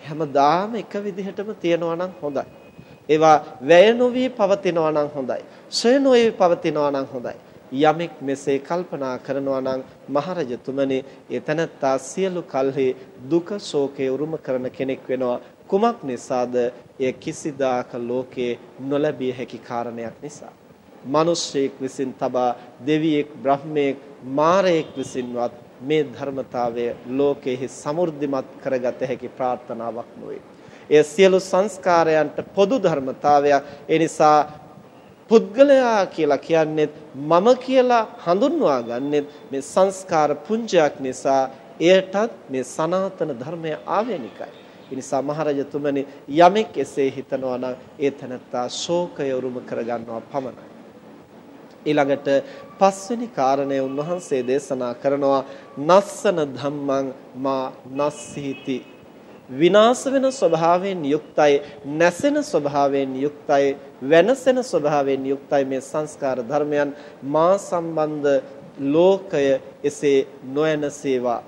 හැමදාම එක විදිහටම තියනවා නම් හොඳයි. ඒවා වැය නොවි පවතිනවා නම් හොඳයි. ශ්‍රේ නොවි පවතිනවා නම් හොඳයි. යමෙක් මෙසේ කල්පනා කරනවා නම් මහරජතුමනි ඒ තනත්තා සියලු කල්හි දුක ශෝකේ උරුම කරන කෙනෙක් වෙනවා කුමක් නිසාද එය කිසිදාක ලෝකේ නොලැබිය හැකි කාරණයක් නිසා මිනිස්සෙක් විසින් තබා දෙවියෙක් බ්‍රහ්මයෙක් මාරයෙක් විසින්වත් මේ ධර්මතාවය ලෝකෙහි සමෘද්ධිමත් කරගත හැකි ප්‍රාර්ථනාවක් නොවේ. එය සියලු සංස්කාරයන්ට පොදු ධර්මතාවයක්. ඒ නිසා පුද්ගලයා කියලා කියන්නේ මම කියලා හඳුන්වා ගන්නෙ මේ සංස්කාර පුංජයක් නිසා එයටත් මේ සනාතන ධර්මය ආවේනිකයි. ඒ නිසා මහරජතුමනි යමෙක් එසේ හිතනවා නම් ඒ තැනත්තා ශෝකය උරුම කරගන්නවා පමණයි. ඊළඟට පස්වෙනි කාරණය උන්වහන්සේ දේශනා කරනවා නස්සන ධම්මං මා නස්සීති. විනාශ වෙන ස්වභාවයෙන් යුක්තයි නැසෙන ස්වභාවයෙන් යුක්තයි වෙනසෙන ස්වභාවයෙන් යුක්තයි මේ සංස්කාර ධර්මයන්. මා සම්බන්ධ ලෝකය එසේ නොයනසේවා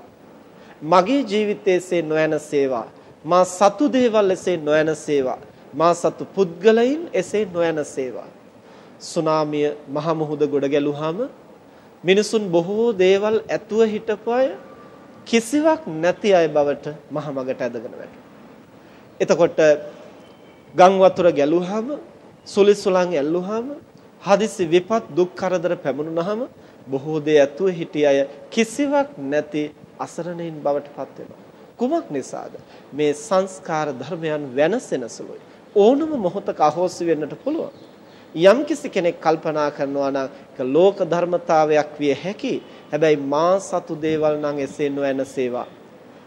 මගේ ජීවිතයේ නොයනසේවා මා සතු දේවල් එසේ නොයනසේවා මා සතු පුද්ගලයින් එසේ නොයනසේවා සුනාමිය මහ මුහුද ගොඩ ගැලුවාම මිනිසුන් බොහෝ දේවල් ඇතුව හිටපු අය කිසිවක් නැති අය බවට මහ මගට ඇදගෙන වැටුණා. එතකොට ගම් වතුර ගැලුවාම සුලිසුලන් ඇල්ලුවාම හදිසි විපත් දුක් කරදර පැමුණුනහම බොහෝ දේ ඇතුව හිටිය අය කිසිවක් නැති අසරණයින් බවට පත් වෙනවා. කුමක් නිසාද? මේ සංස්කාර ධර්මයන් වෙනසෙන සුළුයි. ඕනම මොහොතක අහෝසි වෙන්නට පුළුවන්. යම්කිසි කෙනෙක් කල්පනා කරනවා නම් ඒක ලෝක ධර්මතාවයක් විය හැකි. හැබැයි මා සතු දේවල් නම් එසේ නොවන සේවා.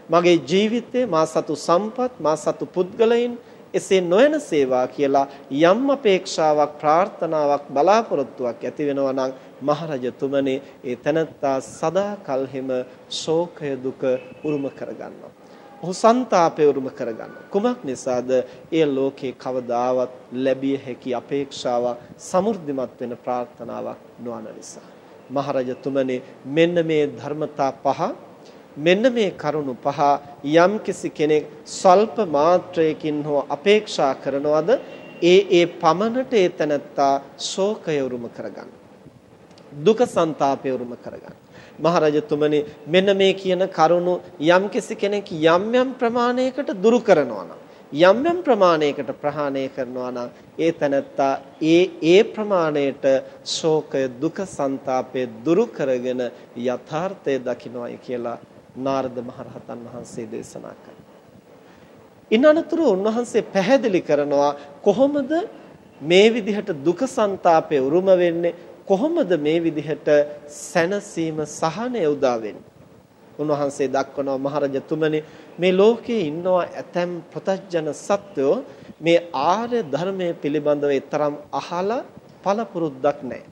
මගේ ජීවිතේ මා සතු සම්පත් මා සතු පුද්ගලයන් එසේ නොවන සේවා කියලා යම් අපේක්ෂාවක් ප්‍රාර්ථනාවක් බලාපොරොත්තුවක් ඇති වෙනවා නම් මහරජතුමනි ඒ තනත්තා සදා කල්හිම ශෝකය දුක උරුම කරගන්නවා. ඔහු ਸੰతాපය උරුම කරගන්නවා. කුමක් නිසාද? ඒ ලෝකේ කවදාවත් ලැබිය හැකි අපේක්ෂාව සමෘද්ධිමත් වෙන ප්‍රාර්ථනාවක් නොවන නිසා. මහරජතුමනි මෙන්න මේ ධර්මතා පහ මෙන්න මේ කරුණු පහ යම්කිසි කෙනෙක් සල්ප මාත්‍රයකින් හෝ අපේක්ෂා කරනවද ඒ ඒ පමණට ඒ තනත්තා ශෝකය උරුම කරගන්න. දුක ਸੰతాපය උරුම කරගන්න. මහරජතුමනි මෙන්න මේ කියන කරුණු යම්කිසි කෙනෙක් යම් යම් ප්‍රමාණයකට දුරු කරනවා නම් යම් යම් ප්‍රමාණයකට ප්‍රහාණය කරනවා නම් ඒ තනත්තා ඒ ඒ ප්‍රමාණයට ශෝකය දුක ਸੰతాපය දුරු කරගෙන යථාර්ථය දකින්නයි කියලා නාරද මහරහතන් වහන්සේ දේශනා කළා. ඉන් අනතුරු උන්වහන්සේ පැහැදිලි කරනවා කොහොමද මේ විදිහට දුක ਸੰతాපය උරුම වෙන්නේ කොහොමද මේ විදිහට සැනසීම සහනය උදා වෙන්නේ? උන්වහන්සේ දක්වනවා මහරජතුමනි මේ ලෝකේ ඉන්නවා ඇතැම් ප්‍රතජන සත්වෝ මේ ආර්ය ධර්මයේ පිළිබඳව තරම් අහලා පළපුරුද්දක් නැහැ.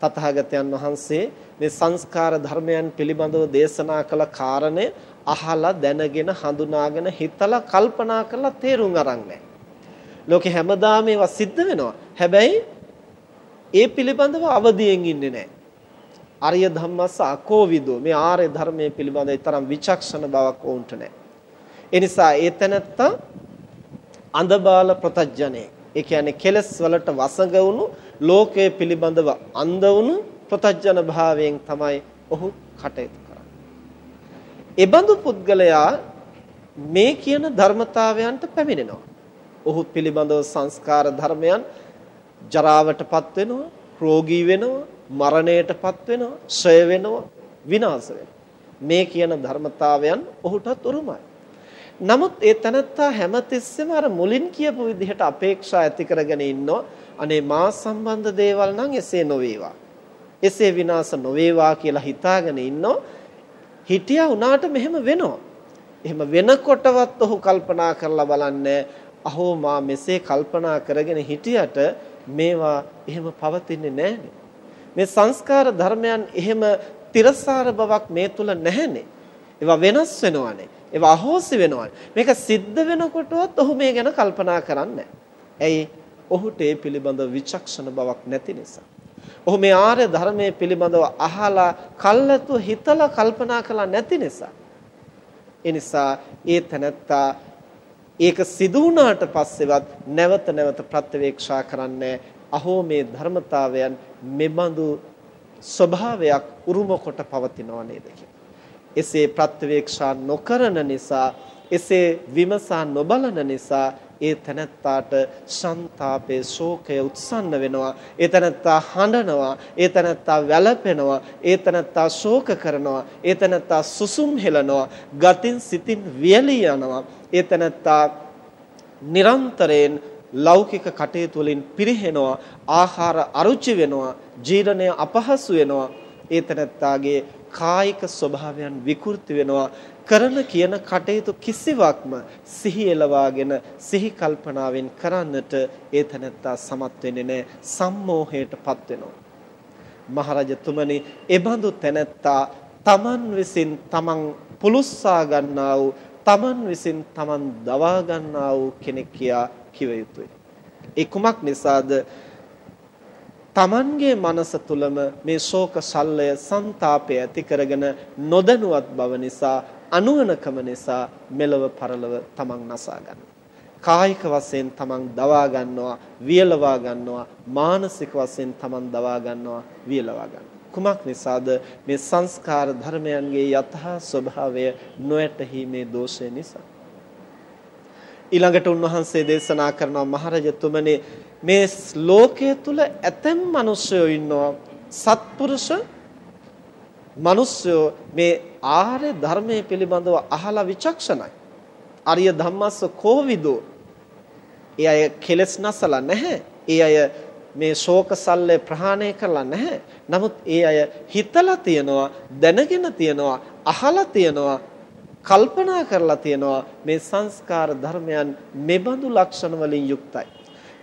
තථාගතයන් වහන්සේ මේ සංස්කාර ධර්මයන් පිළිබඳව දේශනා කළ කාරණය අහලා දැනගෙන හඳුනාගෙන හිතලා කල්පනා කරලා තේරුම් අරන් නැහැ. ලෝකේ හැමදාම ඒවා සිද්ධ වෙනවා. හැබැයි ඒ පිළිබඳව අවදියෙන් ඉන්නේ නැහැ. ආර්ය ධම්මස්ස අකෝවිදෝ මේ ආර්ය ධර්මයේ පිළිබඳව තරම් විචක්ෂණ බවක් වුන්ට නැහැ. ඒ නිසා ඒ තැනත්තා අන්ධබාල ප්‍රතඥේ. ඒ කියන්නේ කෙලස් වලට වසඟ වුණු ලෝකයේ පිළිබඳව අන්ධ වුණු ප්‍රතඥ භාවයෙන් තමයි ඔහු කටයුතු කරන්නේ. ඒබඳු පුද්ගලයා මේ කියන ධර්මතාවයන්ට පැමිණෙනවා. ඔහු පිළිබඳව සංස්කාර ධර්මයන් ජරාවටපත් වෙනවා, රෝගී වෙනවා, මරණයටපත් වෙනවා, ක්ෂය වෙනවා, විනාශ වෙනවා. මේ කියන ධර්මතාවයන් ඔහුටත් උරුමයි. නමුත් ඒ තනත්තා හැමතිස්සෙම අර මුලින් කියපු විදිහට අපේක්ෂා ඇති කරගෙන ඉන්නෝ අනේ මා සම්බන්ධ දේවල් නම් එසේ නොවේවා. එසේ විනාශ නොවේවා කියලා හිතාගෙන ඉන්නෝ හිටියා උනාට මෙහෙම වෙනවා. එහෙම වෙනකොටවත් ඔහු කල්පනා කරලා බලන්නේ අහෝ මා මෙසේ කල්පනා කරගෙන හිටියට මේවා එහෙම පවතින්නේ නැහනේ. මේ සංස්කාර ධර්මයන් එහෙම තිරසාර බවක් මේ තුල නැහැනේ. ඒවා වෙනස් වෙනවානේ. ඒවා අහෝසි වෙනවානේ. මේක සිද්ධ වෙනකොටවත් ඔහු මේ ගැන කල්පනා කරන්නේ ඇයි? ඔහුට ඒ පිළිබඳව විචක්ෂණ බවක් නැති නිසා. ඔහු මේ ආර්ය ධර්මයේ පිළිබඳව අහලා කල්ලාතු හිතලා කල්පනා කළා නැති නිසා. ඒ නිසා ඒ තැනත්තා ඒක සිදු වුණාට පස්සෙවත් නැවත නැවත ප්‍රත්‍යවේක්ෂා කරන්නේ අහෝ මේ ධර්මතාවයන් මෙබඳු ස්වභාවයක් උරුම කොට පවතිනව නේද එසේ ප්‍රත්‍යවේක්ෂා නොකරන නිසා එසේ විමසා නොබලන නිසා ඒ තනත්තාට ਸੰతాපේ ශෝකය උත්සන්න වෙනවා. ඒ තනත්තා හඬනවා ඒ තනත්තා වැළපෙනවා ඒ තනත්තා ශෝක කරනවා ඒ තනත්තා සුසුම් හෙලනවා ගතින් සිතින් වියලී යනවා. ඒ තනත්තා නිරන්තරයෙන් ලෞකික කටයුතු වලින් පිරිහෙනවා ආහාර අරුචි වෙනවා ජීර්ණය අපහසු වෙනවා. ඒතනත්තාගේ කායික ස්වභාවයන් විකෘති වෙනවා. කරන කියන කටයුතු කිසිවක්ම සිහි එලවාගෙන සිහි කල්පනාවෙන් කරන්නට ඒතනත්තා සමත් වෙන්නේ නැහැ සම්මෝහයටපත් වෙනවා මහරජතුමනි එබඳු තැනැත්තා තමන් විසින් තමන් පුලුස්සා ගන්නා වූ තමන් විසින් තමන් දවා ගන්නා වූ කෙනෙක් කියා කිව යුතුයි. ඒ කුමක් නිසාද? තමන්ගේ මනස තුලම මේ ශෝක සල්ලය ਸੰతాපය ඇති කරගෙන නොදැනුවත් බව නිසා අනුවණකම නිසා මෙලව පරලව තමන් නසා ගන්නවා. කායික වශයෙන් තමන් දවා ගන්නවා, වියලවා ගන්නවා, මානසික වශයෙන් තමන් දවා ගන්නවා, වියලවා ගන්නවා. කුමක් නිසාද මේ සංස්කාර ධර්මයන්ගේ යථා ස්වභාවය නොඇතීමේ දෝෂය නිසා ඊළඟට උන්වහන්සේ දේශනා කරනවා මහරජතුමනි මේ ලෝකයේ තුල ඇතැම් මිනිස්සුයෝ ඉන්නවා සත්පුරුෂ මිනිස්සුයෝ මේ ආර්ය ධර්මයේ පිළිබඳව අහලා විචක්ෂණයි. ආර්ය ධම්මස්ස කෝවිදෝ. ඒ අය කෙලස් නැසලා නැහැ. ඒ අය මේ ශෝක සල්ලේ ප්‍රහාණය කරලා නැහැ. නමුත් ඒ අය හිතලා තියනවා, දැනගෙන තියනවා, අහලා තියනවා කල්පනා කරලා තියෙනවා මේ සංස්කාර ධර්මයන් මෙබඳු ලක්ෂණ වලින් යුක්තයි.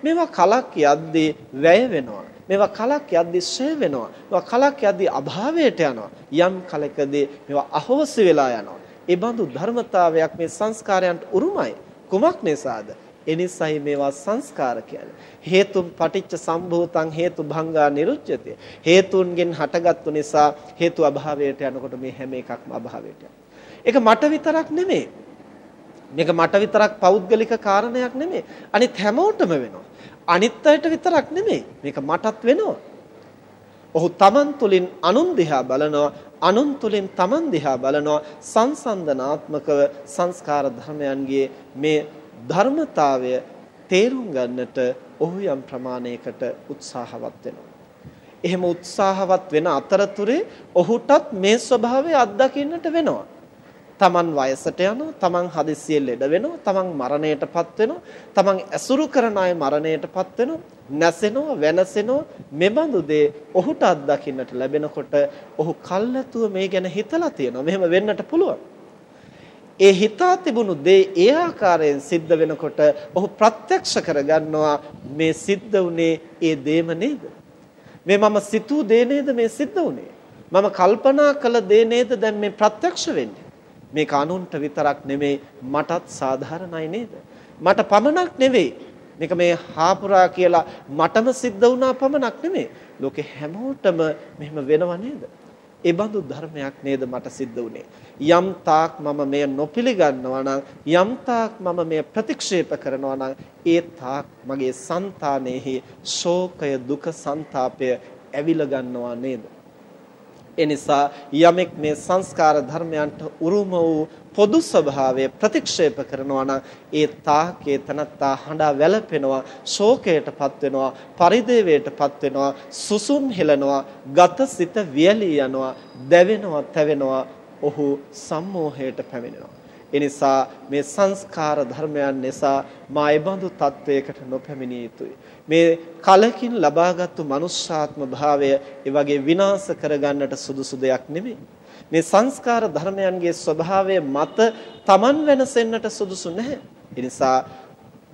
මේවා කලක් යද්දී වැය වෙනවා. මේවා කලක් යද්දී ෂය වෙනවා. මේවා කලක් යද්දී අභාවයට යනවා. යම් කලකදී මේවා අහෝසි වෙලා යනවා. ඒ බඳු ධර්මතාවයක් මේ සංස්කාරයන්ට උරුමයි. කුමක් නිසාද? එනිසයි මේවා සංස්කාර කියන්නේ. හේතුන් පටිච්ච සම්භූතං හේතු භංගා නිරුච්ඡති. හේතුන්ගෙන් හටගත්තු නිසා හේතු අභාවයට යනකොට මේ හැම එකක්ම අභාවයට යනවා. ඒක මට විතරක් නෙමෙයි. මේක මට විතරක් පෞද්ගලික කාරණයක් නෙමෙයි. අනිත් හැමෝටම වෙනවා. අනිත් අයට විතරක් නෙමෙයි. මේක මටත් වෙනවා. ඔහු තමන් තුළින් අනුන් දිහා බලනවා අනුන් තුළින් තමන් දිහා බලනවා සංසන්දනාත්මකව සංස්කාර ධර්මයන්ගේ මේ ධර්මතාවය තේරුම් ගන්නට ඔහු යම් ප්‍රමාණයකට උත්සාහවත් වෙනවා. එහෙම උත්සාහවත් වෙන අතරතුරේ ඔහුටත් මේ ස්වභාවය අත්දකින්නට වෙනවා. තමන් වයසට යනවා තමන් හදිස්සියෙන් ලෙඩ වෙනවා තමන් මරණයටපත් වෙනවා තමන් ඇසුරු කරන අය මරණයටපත් වෙනවා නැසෙනවා වෙනසෙනවා. මෙබඳු දේ ඔහුට අත්දකින්නට ලැබෙනකොට ඔහු කල්ැතුව මේ ගැන හිතලා තියෙනවා. මෙහෙම වෙන්නට පුළුවන්. ඒ හිතා තිබුණු දේ ඒ ආකාරයෙන් සිද්ධ වෙනකොට ඔහු ප්‍රත්‍යක්ෂ කරගන්නවා මේ සිද්ධ වුණේ ඒ දේම නේද? මේ මම සිතූ දේ නේද මේ සිද්ධ වුණේ? මම කල්පනා කළ දේ නේද දැන් මේ ප්‍රත්‍යක්ෂ වෙන්නේ? මේක අනුන්ට විතරක් නෙමෙයි මටත් සාධාරණයි නේද? මට පමණක් නෙවෙයි. මේක මේ හාපුරා කියලා මටම සිද්ධ වුණා පමණක් නෙමෙයි. ලෝකේ හැමෝටම මෙහෙම වෙනව නේද? ඒ බඳු ධර්මයක් නේද මට සිද්ධ වුනේ. යම් තාක් මම මෙය නොපිළගන්නවා නම් යම් තාක් මම මෙය ප්‍රතික්ෂේප කරනවා නම් ඒ තාක් මගේ సంతානෙහි ශෝකය දුක ਸੰతాපය ඇවිල ගන්නවා නේද? එනිසා යමෙක් මේ සංස්කාර ධර්මයන්ට උරුම වූ පොදු ස්වභාවය ප්‍රතික්ෂේප කරනවා නම් ඒ තාකේ තනත්තා හඬා වැළපෙනවා ශෝකයටපත් වෙනවා පරිදේවයටපත් වෙනවා සුසුම් හෙලනවා ගත සිත වියලී යනවා දැවෙනවා තැවෙනවා ඔහු සම්මෝහයට පැමිණෙනවා. එනිසා මේ සංස්කාර ධර්මයන් නිසා මා ඒබඳු තත්වයකට නොපැමිණිය යුතුයි. මේ කලකින් ලබාගත්තු මනුෂ්‍යාත්ම භාවය ඒ වගේ විනාශ කරගන්නට සුදුසු දෙයක් නෙමෙයි. මේ සංස්කාර ධර්මයන්ගේ ස්වභාවය මත Taman වෙනසෙන්නට සුදුසු නැහැ. ඒ නිසා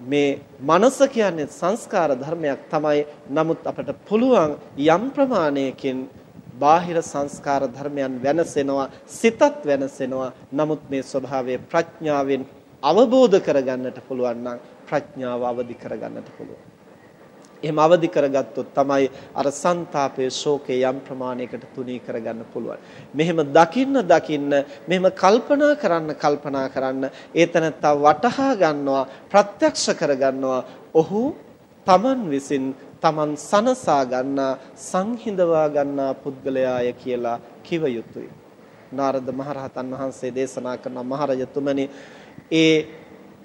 මේ මනස කියන්නේ සංස්කාර ධර්මයක් තමයි. නමුත් අපට පුළුවන් යම් ප්‍රමාණයකින් බාහිර සංස්කාර ධර්මයන් වෙනසෙනවා සිතත් වෙනසෙනවා. නමුත් මේ ස්වභාවය ප්‍රඥාවෙන් අවබෝධ කරගන්නට පුළුවන් නම් ප්‍රඥාව අවදි කරගන්නට පුළුවන්. එහෙම අවදි කරගත්තොත් තමයි අර ਸੰతాපයේ ශෝකේ යම් ප්‍රමාණයකට තුනී කරගන්න පුළුවන්. මෙහෙම දකින්න දකින්න මෙහෙම කල්පනා කරන්න කල්පනා කරන්න ඒතනත්තා වටහා ගන්නවා ප්‍රත්‍යක්ෂ කරගන්නවා. ඔහු තමන් විසින් තමන් සනසා ගන්නා සංහිඳවා ගන්නා පුද්ගලයාය කියලා කිව යුතුයි. නාරද මහරහතන් වහන්සේ දේශනා කරන මහරජතුමනි ඒ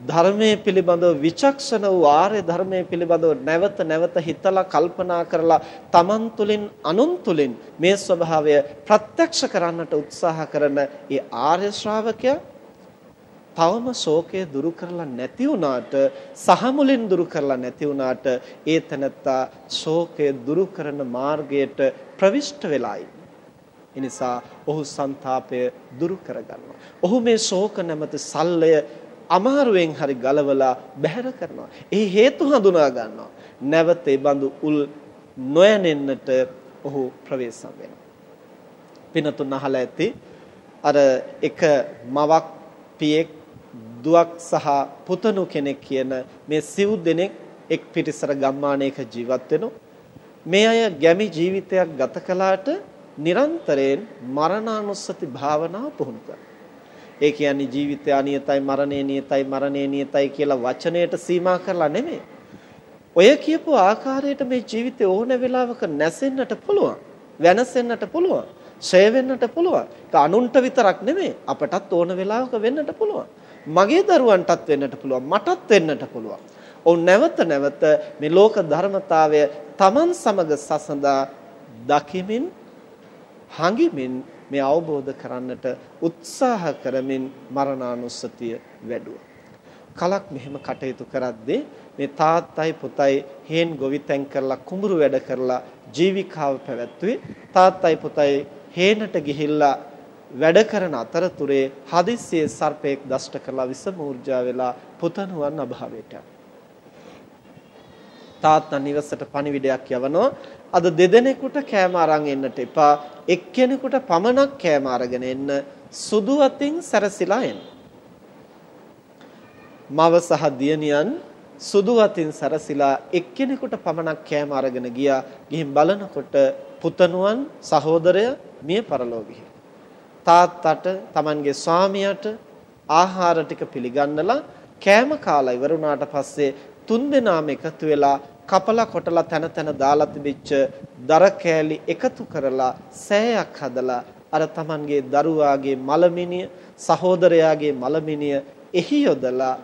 ධර්මයේ පිළිබඳව විචක්ෂණ වූ ආර්ය ධර්මයේ පිළිබඳව නැවත නැවත හිතලා කල්පනා කරලා තමන් තුළින් අනුන් තුළින් මේ ස්වභාවය ප්‍රත්‍යක්ෂ කරන්නට උත්සාහ කරන ඒ ආර්ය ශ්‍රාවකයා තවම ශෝකය දුරු කරලා නැති වුණාට සහ මුලින් දුරු කරලා නැති වුණාට ඒ තනත්තා ශෝකය දුරු කරන මාර්ගයට ප්‍රවිෂ්ඨ වෙලා එනිසා ඔහු ਸੰతాපය දුරු කරගන්නවා. ඔහු මේ ශෝක නැමැති සල්ලය අමාරුවෙන් හරි ගලවලා බැහැර කරනවා. එහි හේතු හඳුනා ගන්නවා. නැවත ඒ බඳු උල් නොයනෙන්නට ඔහු ප්‍රවේශම් වෙනවා. පිනතුන් අහලා ඇති අර එක මවක් පියෙක් දුවක් සහ පුතණු කෙනෙක් කියන මේ සිව් දෙනෙක් එක් පිටිසර ගම්මානයක ජීවත් වෙනවා. මේ අය ගැමි ජීවිතයක් ගත කළාට නිරන්තරයෙන් මරණානුස්සති භාවනාව පුහුණු කරනවා. ඒ කියන්නේ ජීවිතය අනියතයි මරණය නියතයි මරණය නියතයි කියලා වචනයට සීමා කරලා නෙමෙයි. ඔය කියපු ආකාරයට මේ ජීවිතේ ඕන වෙලාවක නැසෙන්නට පුළුවන්. වෙනසෙන්නට පුළුවන්. ඡය වෙන්නට පුළුවන්. ඒක අනුන්ට විතරක් නෙමෙයි අපටත් ඕන වෙලාවක වෙන්නට පුළුවන්. මගේ දරුවන්ටත් වෙන්නට පුළුවන්. මටත් වෙන්නට පුළුවන්. ඔවුන් නැවත නැවත මේ ලෝක ධර්මතාවය Taman සමග සසඳා දකිමින් හඟිමින් මේ අවබෝධ කරන්නට උත්සාහ කරමින් මරණානුස්සතිය වැඩුවා. කලක් මෙහෙම කටයුතු කරද්දී මේ තාත්තයි පුතයි හේන් ගොවිතැන් කරලා කුඹුරු වැඩ කරලා ජීවිකාව පැවැත්වුවේ තාත්තයි පුතයි හේනට ගිහිල්ලා වැඩ කරන අතරතුරේ හදිස්සියේ සර්පෙක් දෂ්ට කරලා විස මූර්ජා වෙලා පුතණුවන් අභාවයට තාත්තා නිවසට පණිවිඩයක් යවනවා. අද දෙදෙනෙකුට කෑම අරන් එන්නට එපා. එක්කෙනෙකුට පමණක් කෑම අරගෙන එන්න. සුදු අතින් සැරසිලා එන්න. මව සහ දියණියන් සුදු අතින් සැරසිලා එක්කෙනෙකුට පමණක් කෑම අරගෙන ගියා. ගිහින් බලනකොට පුතණුවන් සහෝදරය මිය පරලෝ තාත්තට Tamanගේ ස්වාමියාට ආහාර ටික පිළිගන්නලා කෑම කාලා ඉවර වුණාට පස්සේ තුන් දෙනාම එකතු වෙලා කපලා කොටලා තන තන දාලා තිබිච්ච දර කෑලි එකතු කරලා සෑයක් හදලා අර Tamanගේ දරුවාගේ මලමිනිය සහෝදරයාගේ මලමිනිය එහි යොදලා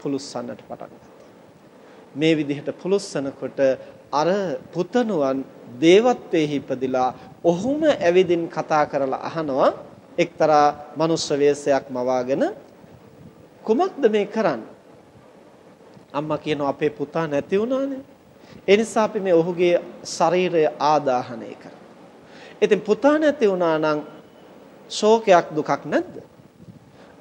පුලුස්සන්නට පටන් මේ විදිහට පුලුස්සනකොට අර පුතණුවන් දේවත්වයේ ඉපදිලා ඔහුම ඇවිදින් කතා කරලා අහනවා එක්තරා මනුෂ්‍ය වේශයක් මවාගෙන කුමක්ද මේ කරන්නේ අම්මා කියනවා අපේ පුතා නැති වුණානේ. ඒ නිසා අපි මේ ඔහුගේ ශරීරය ආදාහනය කරා. ඉතින් පුතා නැති වුණා නම් ශෝකයක් දුකක් නැද්ද?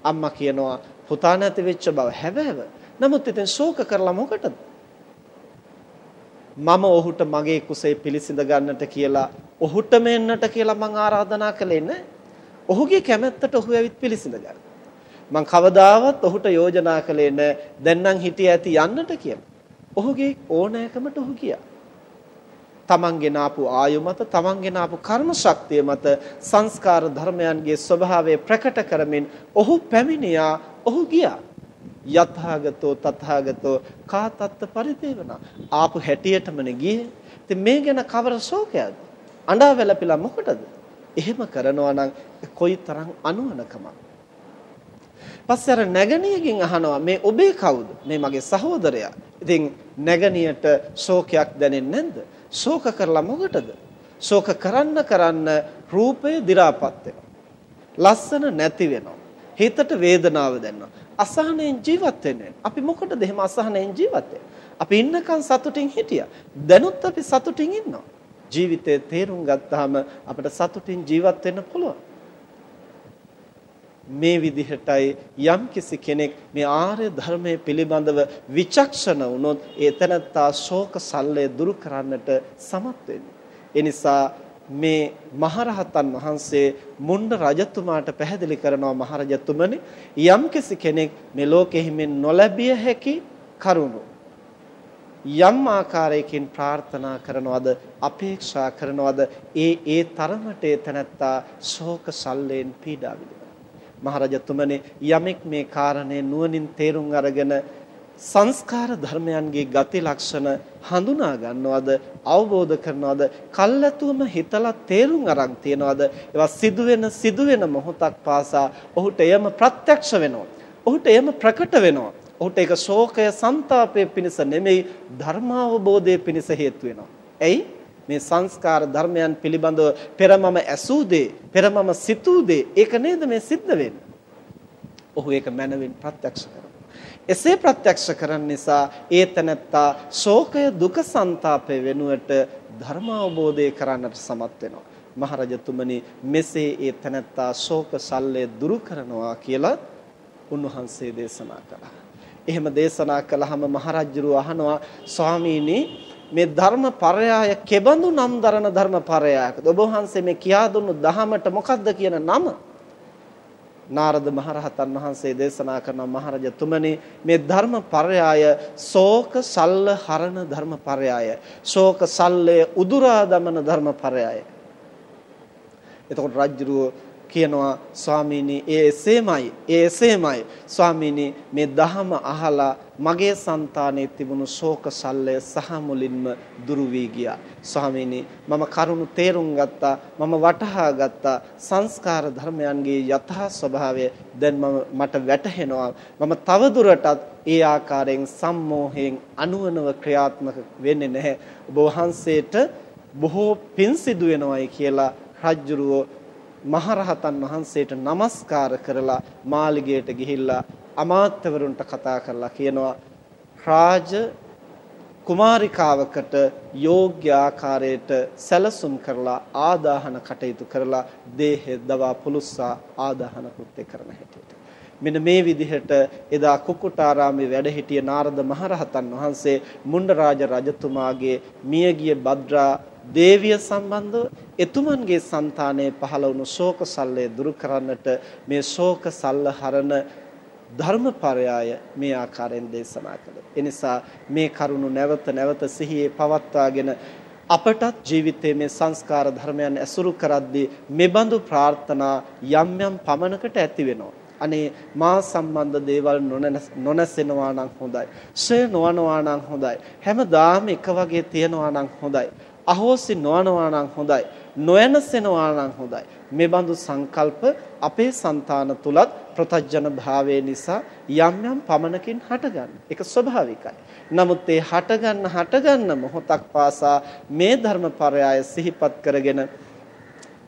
අම්මා කියනවා පුතා නැති වෙච්ච බව හැබෑව. නමුත් ඉතින් ශෝක කරලා මොකටද? මම ඔහුට මගේ කුසේ පිළිසිඳ ගන්නට කියලා ඔහුට මෙන්නට කියලා මං ආරාධනා කළේ නැහැ. ඔහුගේ කැමැත්තට ඔහු ඇවිත් පිළිසිඳ ගන්නවා. මං කවදාවත් ඔහුට යෝජනා කළේ නැහැ දැන් නම් හිටිය ඇති යන්නට කියලා. ඔහුගේ ඕනෑකමට ඔහු ගියා. තමන්ගෙන ආපු ආයු මත තමන්ගෙන ආපු කර්ම ශක්තිය මත සංස්කාර ධර්මයන්ගේ ස්වභාවය ප්‍රකට කරමින් ඔහු පැමිණියා ඔහු ගියා යථාගතෝ තථාගතෝ කාතත්ත පරිදේවනා. ආපු හැටියටමනේ ගියේ. ඉතින් මේ ගැන කවර ශෝකයක්ද? අඬා වැළපිලා මොකටද? එහෙම කරනවා නම් කොයිතරම් අනුවණකමක්? පස්සේ අර නැගණියකින් අහනවා මේ ඔබේ කවුද? මේ මගේ සහෝදරයා. ඉතින් නැගණියට ශෝකයක් දැනෙන්නේ නැද්ද? ශෝක කරලා මොකටද? ශෝක කරන්න කරන්න රූපය දි รา පත් වෙනවා. ලස්සන නැති වෙනවා. හිතට වේදනාව දැනෙනවා. අසහනෙන් ජීවත් වෙන්නේ. අපි මොකටද එහෙම අසහනෙන් ජීවත් අපි ඉන්නකන් සතුටින් හිටියා. දැනුත් අපි සතුටින් ඉන්නවා. ජීවිතේ තේරුම් ගත්තාම අපිට සතුටින් ජීවත් වෙන්න පුළුවන්. මේ විදිහටයි යම් කිසි කෙනෙක් මේ ආර්ය ධර්මයේ පිළිබඳව විචක්ෂණ වුණොත් ඒ තනත්තා ශෝක සල්ලය දුරු කරන්නට සමත් වෙන්නේ. ඒ නිසා මේ මහරහතන් වහන්සේ මුණ්ඩ රජතුමාට පැහැදිලි කරනවා මහරජතුමනි යම් කිසි කෙනෙක් මේ ලෝකෙහි මෙන් නොලැබිය හැකි කරුණු යම් ආකාරයකින් ප්‍රාර්ථනා කරනවද අපේක්ෂා කරනවද ඒ ඒ තරමට ඒ තනත්තා ශෝක සල්ලෙන් පීඩා විඳිනවා. මහරජතුමනි යමෙක් මේ කාරණේ නුවණින් තේරුම් අරගෙන සංස්කාර ධර්මයන්ගේ ගති ලක්ෂණ හඳුනා ගන්නවද අවබෝධ කරනවද කල්ැතුවම හිතලා තේරුම් අරන් තියනවද ඒවා සිදුවෙන සිදුවෙන මොහොතක් පාසා ඔහුට එයම ප්‍රත්‍යක්ෂ වෙනවා ඔහුට එයම ප්‍රකට වෙනවා ඔහුට ඒක ශෝකය ਸੰతాපය පිණිස නෙමෙයි ධර්මාවබෝධය පිණිස හේතු වෙනවා එයි මේ සංස්කාර ධර්මයන් පිළිබඳව පෙර මම ඇසූ දේ පෙර මම සිතූ දේ ඒක නේද මේ සිද්ධ වෙන්නේ. ඔහු ඒක මනවින් ප්‍රත්‍යක්ෂ කරනවා. එසේ ප්‍රත්‍යක්ෂ කරන්න නිසා ඒ තනත්තා ශෝකය දුක ਸੰతాපය වෙනුවට ධර්ම අවබෝධය කරන්නට සමත් වෙනවා. මහරජතුමනි මෙසේ ඒ තනත්තා ශෝක සල්ලය දුරු කරනවා කියලා උන්වහන්සේ දේශනා කළා. එහෙම දේශනා කළාම මහරජුරු අහනවා ස්වාමීනි මේ ධර්ම පරයාය කෙබඳු නම් දරන ධර්ම පරයායකද ඔබ වහන්සේ මේ කියා දුන්නු දහමට මොකද්ද කියන නම නාරද මහරහතන් වහන්සේ දේශනා කරන මහරජතුමනි මේ ධර්ම පරයාය ශෝක සල්ල හරණ ධර්ම පරයාය. ශෝක සල්ලේ උදුරා දමන ධර්ම පරයාය. එතකොට රජුරෝ කියනවා ස්වාමීනි ඒ එසේමයි ඒ එසේමයි. ස්වාමීනි මේ දහම අහලා මගේ సంతානයේ තිබුණු ශෝක සල්ලය සහ මුලින්ම දුරු වී ගියා. ස්වාමීනි මම කරුණු තේරුම් ගත්තා, මම වටහා ගත්තා සංස්කාර ධර්මයන්ගේ යථා ස්වභාවය දැන් මම මට වැටහෙනවා. මම තවදුරටත් ඒ ආකාරයෙන් සම්මෝහයෙන් අනුවනව ක්‍රියාත්මක වෙන්නේ නැහැ. ඔබ වහන්සේට බොහෝ පින් සිදු වෙනවයි කියලා රජ්ජුරුව මහරහතන් වහන්සේට নমස්කාර කරලා මාළිගයට ගිහිල්ලා අමාත්‍යවරුන්ට කතා කරලා කියනවා රාජ කුමාරිකාවකට යෝග්‍ය ආකාරයට සැලසුම් කරලා ආදාහන කටයුතු කරලා දේහය දවා පුලුස්සා ආදාහන කෘත්‍ය කරන හැටියට මෙන්න මේ විදිහට එදා කුකුටාරාමේ වැඩ සිටිය නාරද මහරහතන් වහන්සේ මුණ්ඩරාජ රජතුමාගේ මියගිය භද්‍රා දේවිය සම්බන්ධව එතුමන්ගේ సంతානයේ පහළ වුණු ශෝක සල්ලය දුරු කරන්නට මේ ශෝක සල්ල හරන ධර්මපරයය මේ ආකාරයෙන් දේශනා කළා. එනිසා මේ කරුණු නැවත නැවත සිහියේ පවත්වාගෙන අපටත් ජීවිතයේ මේ සංස්කාර ධර්මයන් ඇසුරු කරද්දී මෙබඳු ප්‍රාර්ථනා යම් යම් පමනකට ඇති වෙනවා. අනේ මා සම්බන්ධ දේවල් නොනැසෙනවා නම් හොඳයි. ෂේ නොවනවා නම් හොඳයි. හැමදාම එක වගේ තියනවා නම් හොඳයි. අහෝසි නොවනවා නම් හොඳයි. නොයනසෙනවා නම් හොඳයි. මේ බඳු සංකල්ප අපේ సంతාන තුලත් ප්‍රතජන භාවයේ නිසා යම් යම් පමනකින් හටගන්න. ඒක ස්වභාවිකයි. නමුත් ඒ හටගන්න හටගන්න මොහොතක් පාසා මේ ධර්මපරයය සිහිපත් කරගෙන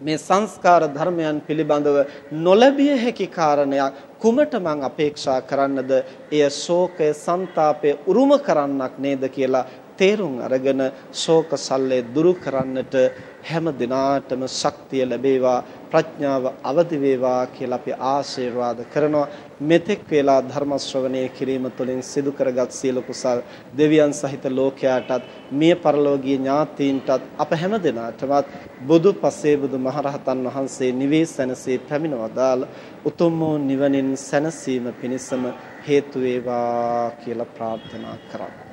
මේ සංස්කාර ධර්මයන් පිළිබඳව නොලැබිය හැකි කාරණයක් කුමට මං අපේක්ෂා කරන්නද එය ශෝකය ਸੰతాපය උරුම කරන්නක් නේද කියලා තේරුම් අරගෙන ශෝක සල්ලේ දුරු කරන්නට හැම දිනාටම ශක්තිය ලැබේවා ප්‍රඥාව අවදි වේවා කියලා අපි ආශිර්වාද කරනවා. මෙතෙක් වේලා ධර්ම ශ්‍රවණය කිරීම තුළින් සිදු කරගත් සියලු කුසල් දෙවියන් සහිත ලෝකයාටත් මිය පරලෝකීය ඥාතීන්ටත් අප හැම දිනාටමත් බුදු පසේ බුදු මහරහතන් වහන්සේ නිවී සැනසී පැමිණවදාල උතුම් වූ නිවනින් සැනසීම පිණිසම හේතු වේවා කියලා ප්‍රාර්ථනා කරා